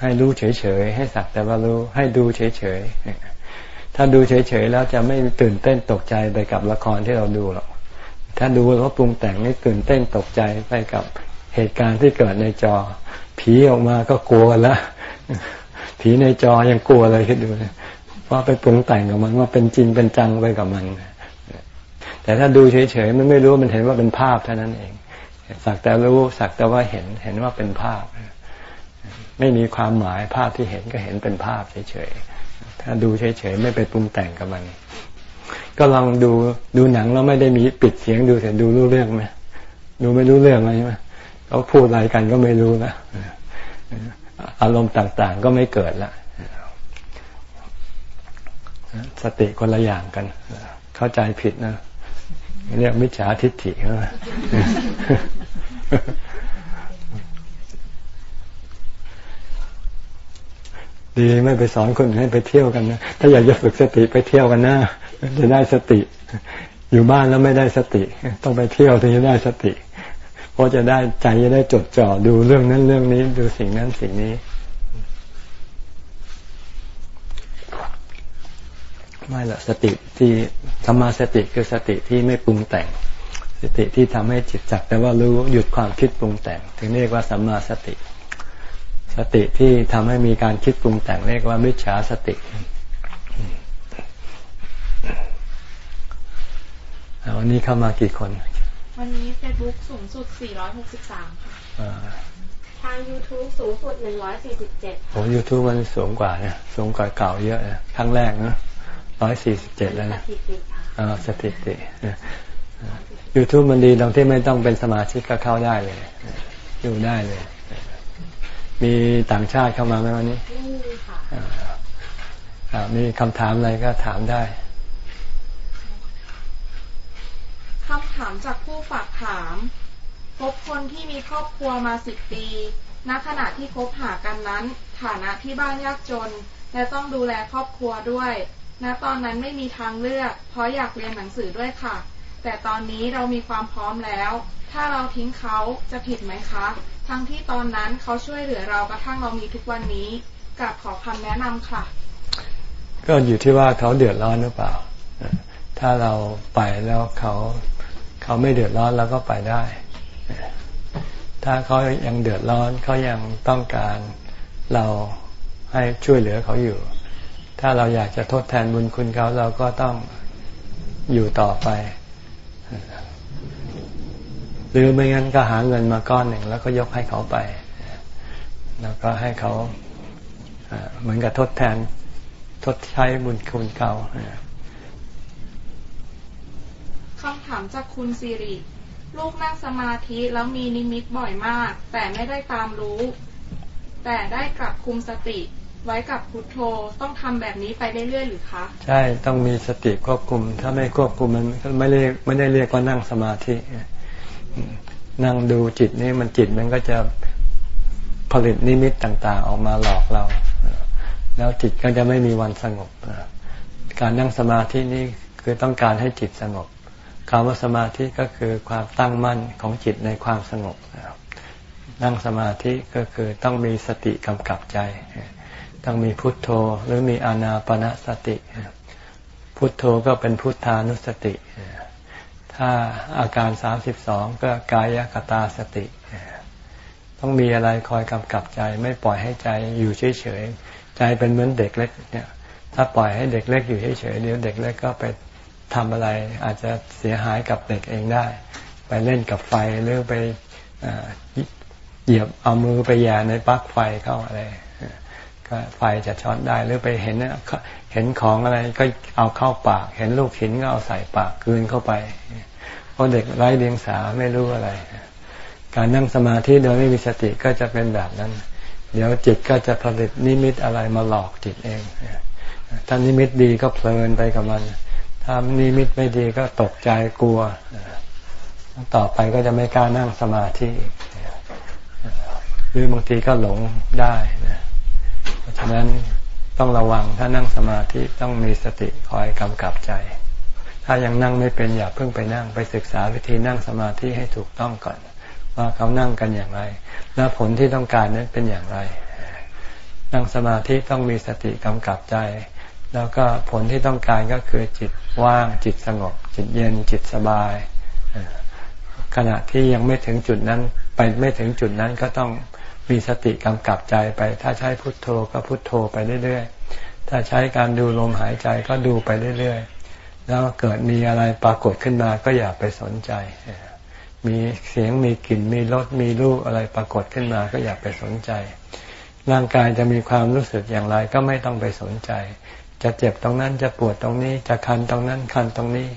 ให้รู้เฉยๆให้สักแต่ว่ารู้ให้ดูเฉยๆถ้าดูเฉยๆแล้วจะไม่ตื่นเต้นตกใจไปกับละครที่เราดูหรอกถ้าดูแล้วปรุงแต่งนี่ตื่นเต้นตกใจไปกับเหตุการณ์ที่เกิดในจอ ผีออกมาก็กลัวแล้ว ผีในจอยังกลัวเลยคิดดูว่าไปปรุงแต่งกับมันว่าเป็นจริงเป็นจังไปกับมัน แต่ถ้าดูเฉยๆมันไม่รู้มันเห็นว่าเป็นภาพเท่านั้นเอง สักแต่รู้สักแต่ว่าเห็นเห็นว่าเป็นภาพ ไม่มีความหมายภาพที่เห็นก็เห็นเป็นภาพเฉยๆถ้าดูเฉยๆไม่ไปปรุงแต่งกับมัน ก็ลองดูดูหนังแล้วไม่ได้มีปิดเสียงดูแต่ดูรู้เรื่องไหมดูไม่รู้เรื่องอะไรไหมเขาพูดอะไรกันก็ไม่รู้นะ อารมณ์ต่าง ๆ ก็ไม่เกิดละสติคนละอย่างกัน เข้าใจผิดนะเรียกมิจฉาทิฏฐิเขาดีไม่ไปสอนคนให้ไปเที่ยวกันนะถ้าอยากจะฝึกสติไปเที่ยวกันนะจะได้สติ อยู่บ้านแล้วไม่ได้สติ ต้องไปเที่ยวถึงจะได้สติ ราะจะได้ใจจะได้จดจ่อดูเรื่องนั้นเรื่องนี้ดูสิ่งนั้นสิ่งนี้ ไม่ละสติที่ธรรมาสติคือสติที่ไม่ปรุงแต่ง สติที่ทำให้จิตจักแต่ว่ารู้หยุดความคิดปรุงแต่ง ถึงเรียกว่าสัมมาสติ สติที่ทำให้มีการคิดปรุงแต่งเรียกว่ามิจฉาสติวันนี้เข้ามากี่คน วันนี้เฟซบุ๊กสูงสุด 463 ค่ะทาง YouTube สูงสุด 147โอ้ยูทูบมันสูงกว่าเนี่ยสูงกว่าเก่าเยอะนะครั้งแรกนะร้อยสี่สิบเจ็ดแล้วนะอ่าสถิติยูทูบมันดีตรงที่ไม่ต้องเป็นสมาชิกก็เข้าได้เลย อยู่ได้เลย มีต่างชาติเข้ามาไหมวันนี้มีค่ะมีคำถามอะไรก็ถามได้ คำถามจากผู้ฝากถาม พบคนที่มีครอบครัวมาสิบปี ณ ขณะที่คบหากันนั้น ฐานะที่บ้านยากจน และต้องดูแลครอบครัวด้วย ณ ตอนนั้นไม่มีทางเลือก เพราะอยากเรียนหนังสือด้วยค่ะ แต่ตอนนี้เรามีความพร้อมแล้ว ถ้าเราทิ้งเขาจะผิดไหมคะ ทั้งที่ตอนนั้นเขาช่วยเหลือเรากระทั่งเรามีทุกวันนี้กลับขอคำแนะนำค่ะ ก็อยู่ที่ว่าเขาเดือดร้อนหรือเปล่าถ้าเราไปแล้วเขา เขาไม่เดือดร้อนเราก็ไปได้ ถ้าเขายังเดือดร้อนเขายังต้องการเราให้ช่วยเหลือเขาอยู่ ถ้าเราอยากจะทดแทนบุญคุณเขาเราก็ต้องอยู่ต่อไป หรือไม่งั้นก็หาเงินมาก้อนหนึ่งแล้วก็ยกให้เขาไป แล้วก็ให้เขาเหมือนกับทดแทนทดใช้บุญคุณเขา คำถามจากคุณสิริ ลูกนั่งสมาธิแล้วมีนิมิตบ่อยมาก แต่ไม่ได้ตามรู้ แต่ได้กลับคุมสติ ไว้กับพุทโธต้องทำแบบนี้ไปเรื่อยๆหรือคะใช่ต้องมีสติควบคุม ถ้าไม่ควบคุมมันไม่เรียกไม่ได้เรียกว่านั่งสมาธินั่งดูจิตนี่มันจิตมันก็จะผลิตนิมิตต่างๆ ออกมาหลอกเรา แล้วจิตก็จะไม่มีวันสงบ การนั่งสมาธินี่คือต้องการให้จิตสงบ คำว่าสมาธิก็คือความตั้งมั่นของจิตในความสงบนั่งสมาธิก็คือต้องมีสติกำกับใจ ต้องมีพุทโธหรือมีอานาปณะสติ พุทโธก็เป็นพุทธานุสติ ถ้าอาการสามสิบสองก็กายกตาสติ ต้องมีอะไรคอยกำกับใจ ไม่ปล่อยให้ใจอยู่เฉยๆ ใจเป็นเหมือนเด็กเล็กเนี่ยถ้าปล่อยให้เด็กเล็กอยู่เฉยๆเดี๋ยวเด็กเล็กก็ไป ทำอะไรอาจจะเสียหายกับเด็กเองได้ ไปเล่นกับไฟหรือไปเหยียบเอามือไปแย่ในปลั๊กไฟเข้าอะไรก็ไฟจะช็อตได้หรือไปเห็นเห็นของอะไรก็เอาเข้าปาก เห็นลูกหินก็เอาใส่ปากกืนเข้าไป เพราะเด็กไร้เดียงสาไม่รู้อะไร การนั่งสมาธิโดยไม่มีสติก็จะเป็นแบบนั้น เดี๋ยวจิตก็จะผลิตนิมิตอะไรมาหลอกจิตเองถ้านิมิตดีก็เพลินไปกับมัน ถ้านิมิตไม่ดีก็ตกใจกลัว ต่อไปก็จะไม่กล้านั่งสมาธิหรือบางทีก็หลงได้นะเพราะฉะนั้นต้องระวังถ้านั่งสมาธิต้องมีสติคอยกำกับใจ ถ้ายังนั่งไม่เป็นอย่าเพิ่งไปนั่งไปศึกษาวิธีนั่งสมาธิให้ถูกต้องก่อน ว่าเขานั่งกันอย่างไร และผลที่ต้องการนั้นเป็นอย่างไร นั่งสมาธิต้องมีสติกำกับใจ แล้วก็ผลที่ต้องการก็คือจิตว่างจิตสงบ จิตเย็นจิตสบาย ขณะที่ยังไม่ถึงจุดนั้น ไปไม่ถึงจุดนั้นก็ต้องมีสติกำกับใจไป ถ้าใช้พุทโธก็พุทโธไปเรื่อยๆ ถ้าใช้การดูลมหายใจก็ดูไปเรื่อยๆ แล้วเกิดมีอะไรปรากฏขึ้นมาก็อย่าไปสนใจ มีเสียงมีกลิ่นมีรสมีรูปอะไรปรากฏขึ้นมาก็อย่าไปสนใจ ร่างกายจะมีความรู้สึกอย่างไรก็ไม่ต้องไปสนใจ จะเจ็บตรงนั้นจะปวดตรงนี้ จะคันตรงนั้นคันตรงนี้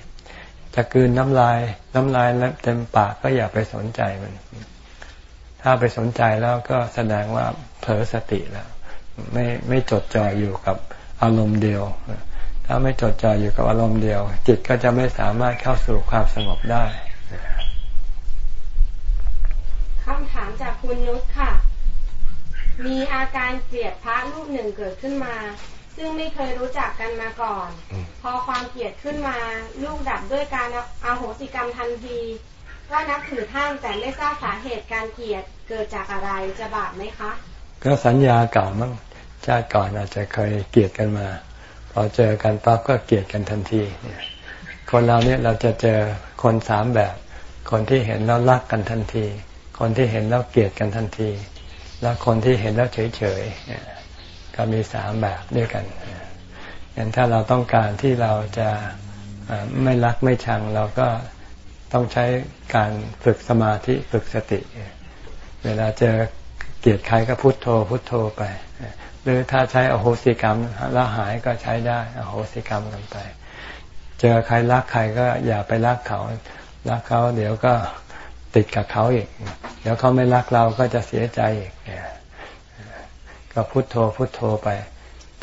จะกืนน้ำลาย น้ำลายเต็มปากก็อย่าไปสนใจมัน ถ้าไปสนใจแล้วก็แสดงว่าเผลอสติแล้ว ไม่ไม่จดจ่ออยู่กับอารมณ์เดียว ถ้าไม่จดจ่ออยู่กับอารมณ์เดียว จิตก็จะไม่สามารถเข้าสู่ความสงบได้คำถามจากคุณนุชค่ะ มีอาการเกลียดพระรูปหนึ่งเกิดขึ้นมา ซึ่งไม่เคยรู้จักกันมาก่อน พอความเกลียดขึ้นมาลูกดับด้วยการอาโหสิกรรมทันทีว่านับถือท่านแต่ไม่ทราบสาเหตุการเกลียดเกิดจากอะไรจะบาปไหมคะ ก็สัญญาเก่ามั้งชาติก่อนอาจจะเคยเกลียดกันมา พอเจอกันปั๊บก็เกลียดกันทันทีเนี่ยคนเราเนี่ยเราจะเจอคนสามแบบ คนที่เห็นแล้วรักกันทันที คนที่เห็นแล้วเกลียดกันทันที แล้วคนที่เห็นแล้วเฉยเฉย ก็มีสามแบบด้วยกันอย่างถ้าเราต้องการที่เราจะไม่รักไม่ชังเราก็ต้องใช้การฝึกสมาธิฝึกสติ เวลาเจอเกลียดใครก็พุโทโธพุโทโธไป หรือถ้าใช้อโหสิกรรมละหายก็ใช้ได้อโหสิกรรมกันไป เจอใครรักใครก็อย่าไปรักเขารักเขาเดี๋ยวก็ติดกับเขาอีก เดี๋ยวเขาไม่รักเราก็จะเสียใจอีก ก็พุโทโธพุโทโธไป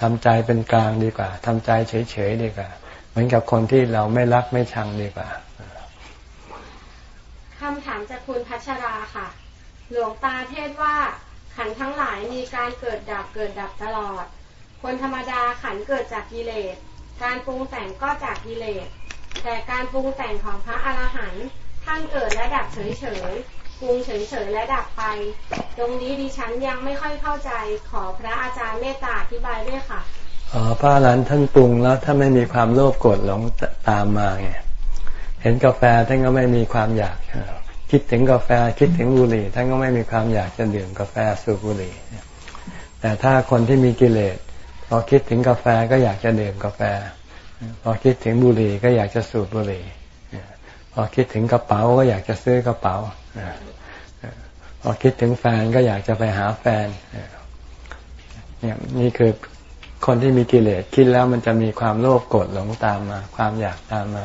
ทำใจเป็นกลางดีกว่าทำใจเฉยๆดีกว่า เหมือนกับคนที่เราไม่รักไม่ชังดีกว่าคำถามจากคุณพัชราค่ะ หลวงตาเทศว่าขันทั้งหลายมีการเกิดดับเกิดดับตลอด คนธรรมดาขันเกิดจากกิเลส การปรุงแต่งก็จากกิเลส แต่การปรุงแต่งของพระอรหันต์ท่านเกิดและดับเฉยๆ ปรุงเฉยๆและดับไป ตรงนี้ดิฉันยังไม่ค่อยเข้าใจขอพระอาจารย์เมตตาอธิบายด้วยค่ะอ๋อพระหลานท่านปรุงแล้วถ้าไม่มีความโลภโกรธหลงตามมาไงเห็นกาแฟท่านก็ไม่มีความอยาก คิดถึงกาแฟคิดถึงบุหรี่ท่านก็ไม่มีความอยากจะดื่มกาแฟสูบบุหรี่แต่ถ้าคนที่มีกิเลสพอคิดถึงกาแฟก็อยากจะดื่มกาแฟ พอคิดถึงบุหรี่ก็อยากจะสูบบุหรี่ พอคิดถึงกระเป๋าก็อยากจะซื้อกระเป๋า พอคิดถึงแฟนก็อยากจะไปหาแฟนเนี่ยนี่คือคนที่มีกิเลสคิดแล้วมันจะมีความโลภโกรธหลงตามมา ความอยากตามมา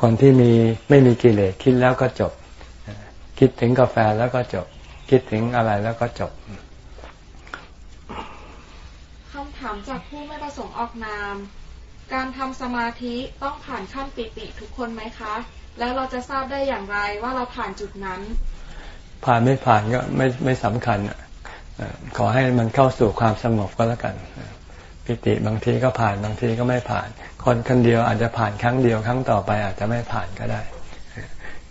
คนที่มีไม่มีกิเลสคิดแล้วก็จบ คิดถึงกาแฟแล้วก็จบ คิดถึงอะไรแล้วก็จบคำถามจากผู้ไม่ประสงค์ออกนาม การทำสมาธิต้องผ่านขั้นปิติทุกคนไหมคะ แล้วเราจะทราบได้อย่างไรว่าเราผ่านจุดนั้น ผ่านไม่ผ่านก็ไม่ไม่สำคัญขอให้มันเข้าสู่ความสงบก็แล้วกันปิติบางทีก็ผ่านบางทีก็ไม่ผ่าน คนคนเดียวอาจจะผ่านครั้งเดียวครั้งต่อไปอาจจะไม่ผ่านก็ได้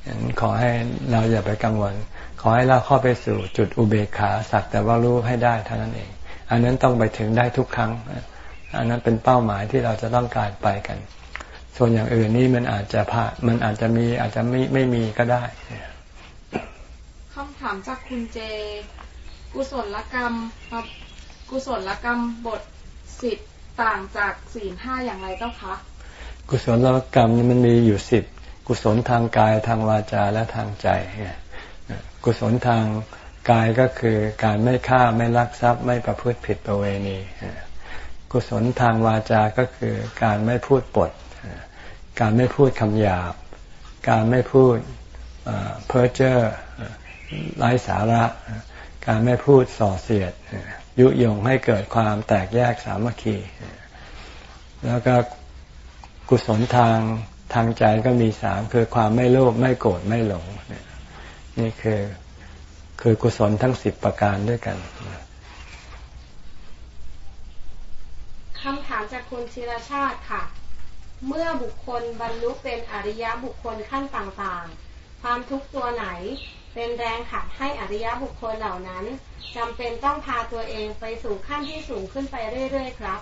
ฉะนั้นขอให้เราอย่าไปกังวล ขอให้เราเข้าไปสู่จุดอุเบกขาสักแต่ว่ารู้ให้ได้เท่านั้นเอง อันนั้นต้องไปถึงได้ทุกครั้ง อันนั้นเป็นเป้าหมายที่เราจะต้องการไปกัน ส่วนอย่างอื่นนี่มันอาจจะผ่านมันอาจจะมีอาจจะไม่ไม่มีก็ได้คำถามจากคุณเจ กุศลกรรมกุศลกรรมบทสิทธิ์ต่างจากศีลห้าอย่างไรเจ้าคะกุศลกรรมมันมีอยู่สิบกุศลทางกายทางวาจาและทางใจกุศลทางกายก็คือการไม่ฆ่าไม่ลักทรัพย์ไม่ประพฤติผิดประเวณี กุศลทางวาจาก็คือการไม่พูดปด การไม่พูดคำหยาบ การไม่พูดเพ้อเจ้อไร้สาระ การไม่พูดส่อเสียด ยุยงให้เกิดความแตกแยกสามัคคี แล้วก็กุศลทางทางใจก็มีสามคือความไม่โลภไม่โกรธไม่หลง นี่คือคือกุศลทั้งสิบประการด้วยกัน คำถามจากคุณศิรชาติค่ะ เมื่อบุคคลบรรลุเป็นอริยบุคคลขั้นต่างๆ ความทุกตัวไหนเป็นแรงขัดให้อริยบุคคลเหล่านั้นจำเป็นต้องพาตัวเองไปสู่ขั้นที่สูงขึ้นไปเรื่อยๆครับ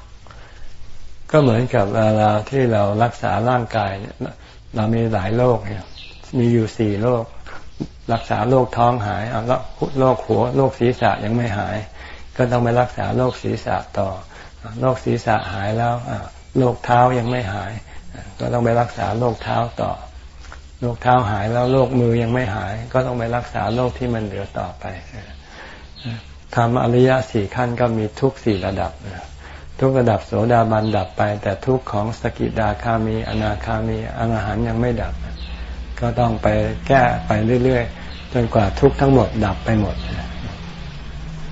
ก็เหมือนกับเวลาที่เรารักษาร่างกายเรามีหลายโรคเนี่ย มีอยู่สี่โรครักษาโรคท้องหายเอาแล้วโรคหัวโรคศีรษะยังไม่หาย ก็ต้องไปรักษาโรคศีรษะต่อ โรคศีรษะหายแล้วโรคเท้ายังไม่หาย ก็ต้องไปรักษาโรคเท้าต่อโรคเท้าหายแล้วโรคมือยังไม่หาย ก็ต้องไปรักษาโรคที่มันเหลือต่อไปทำอริยสี่ขั้นก็มีทุกสี่ระดับทุกระดับโสดาบันดับไป แต่ทุกของสกิดาคามี อนาคามีอนาหารยังไม่ดับ ก็ต้องไปแก้ไปเรื่อยๆ จนกว่าทุกทั้งหมดดับไปหมด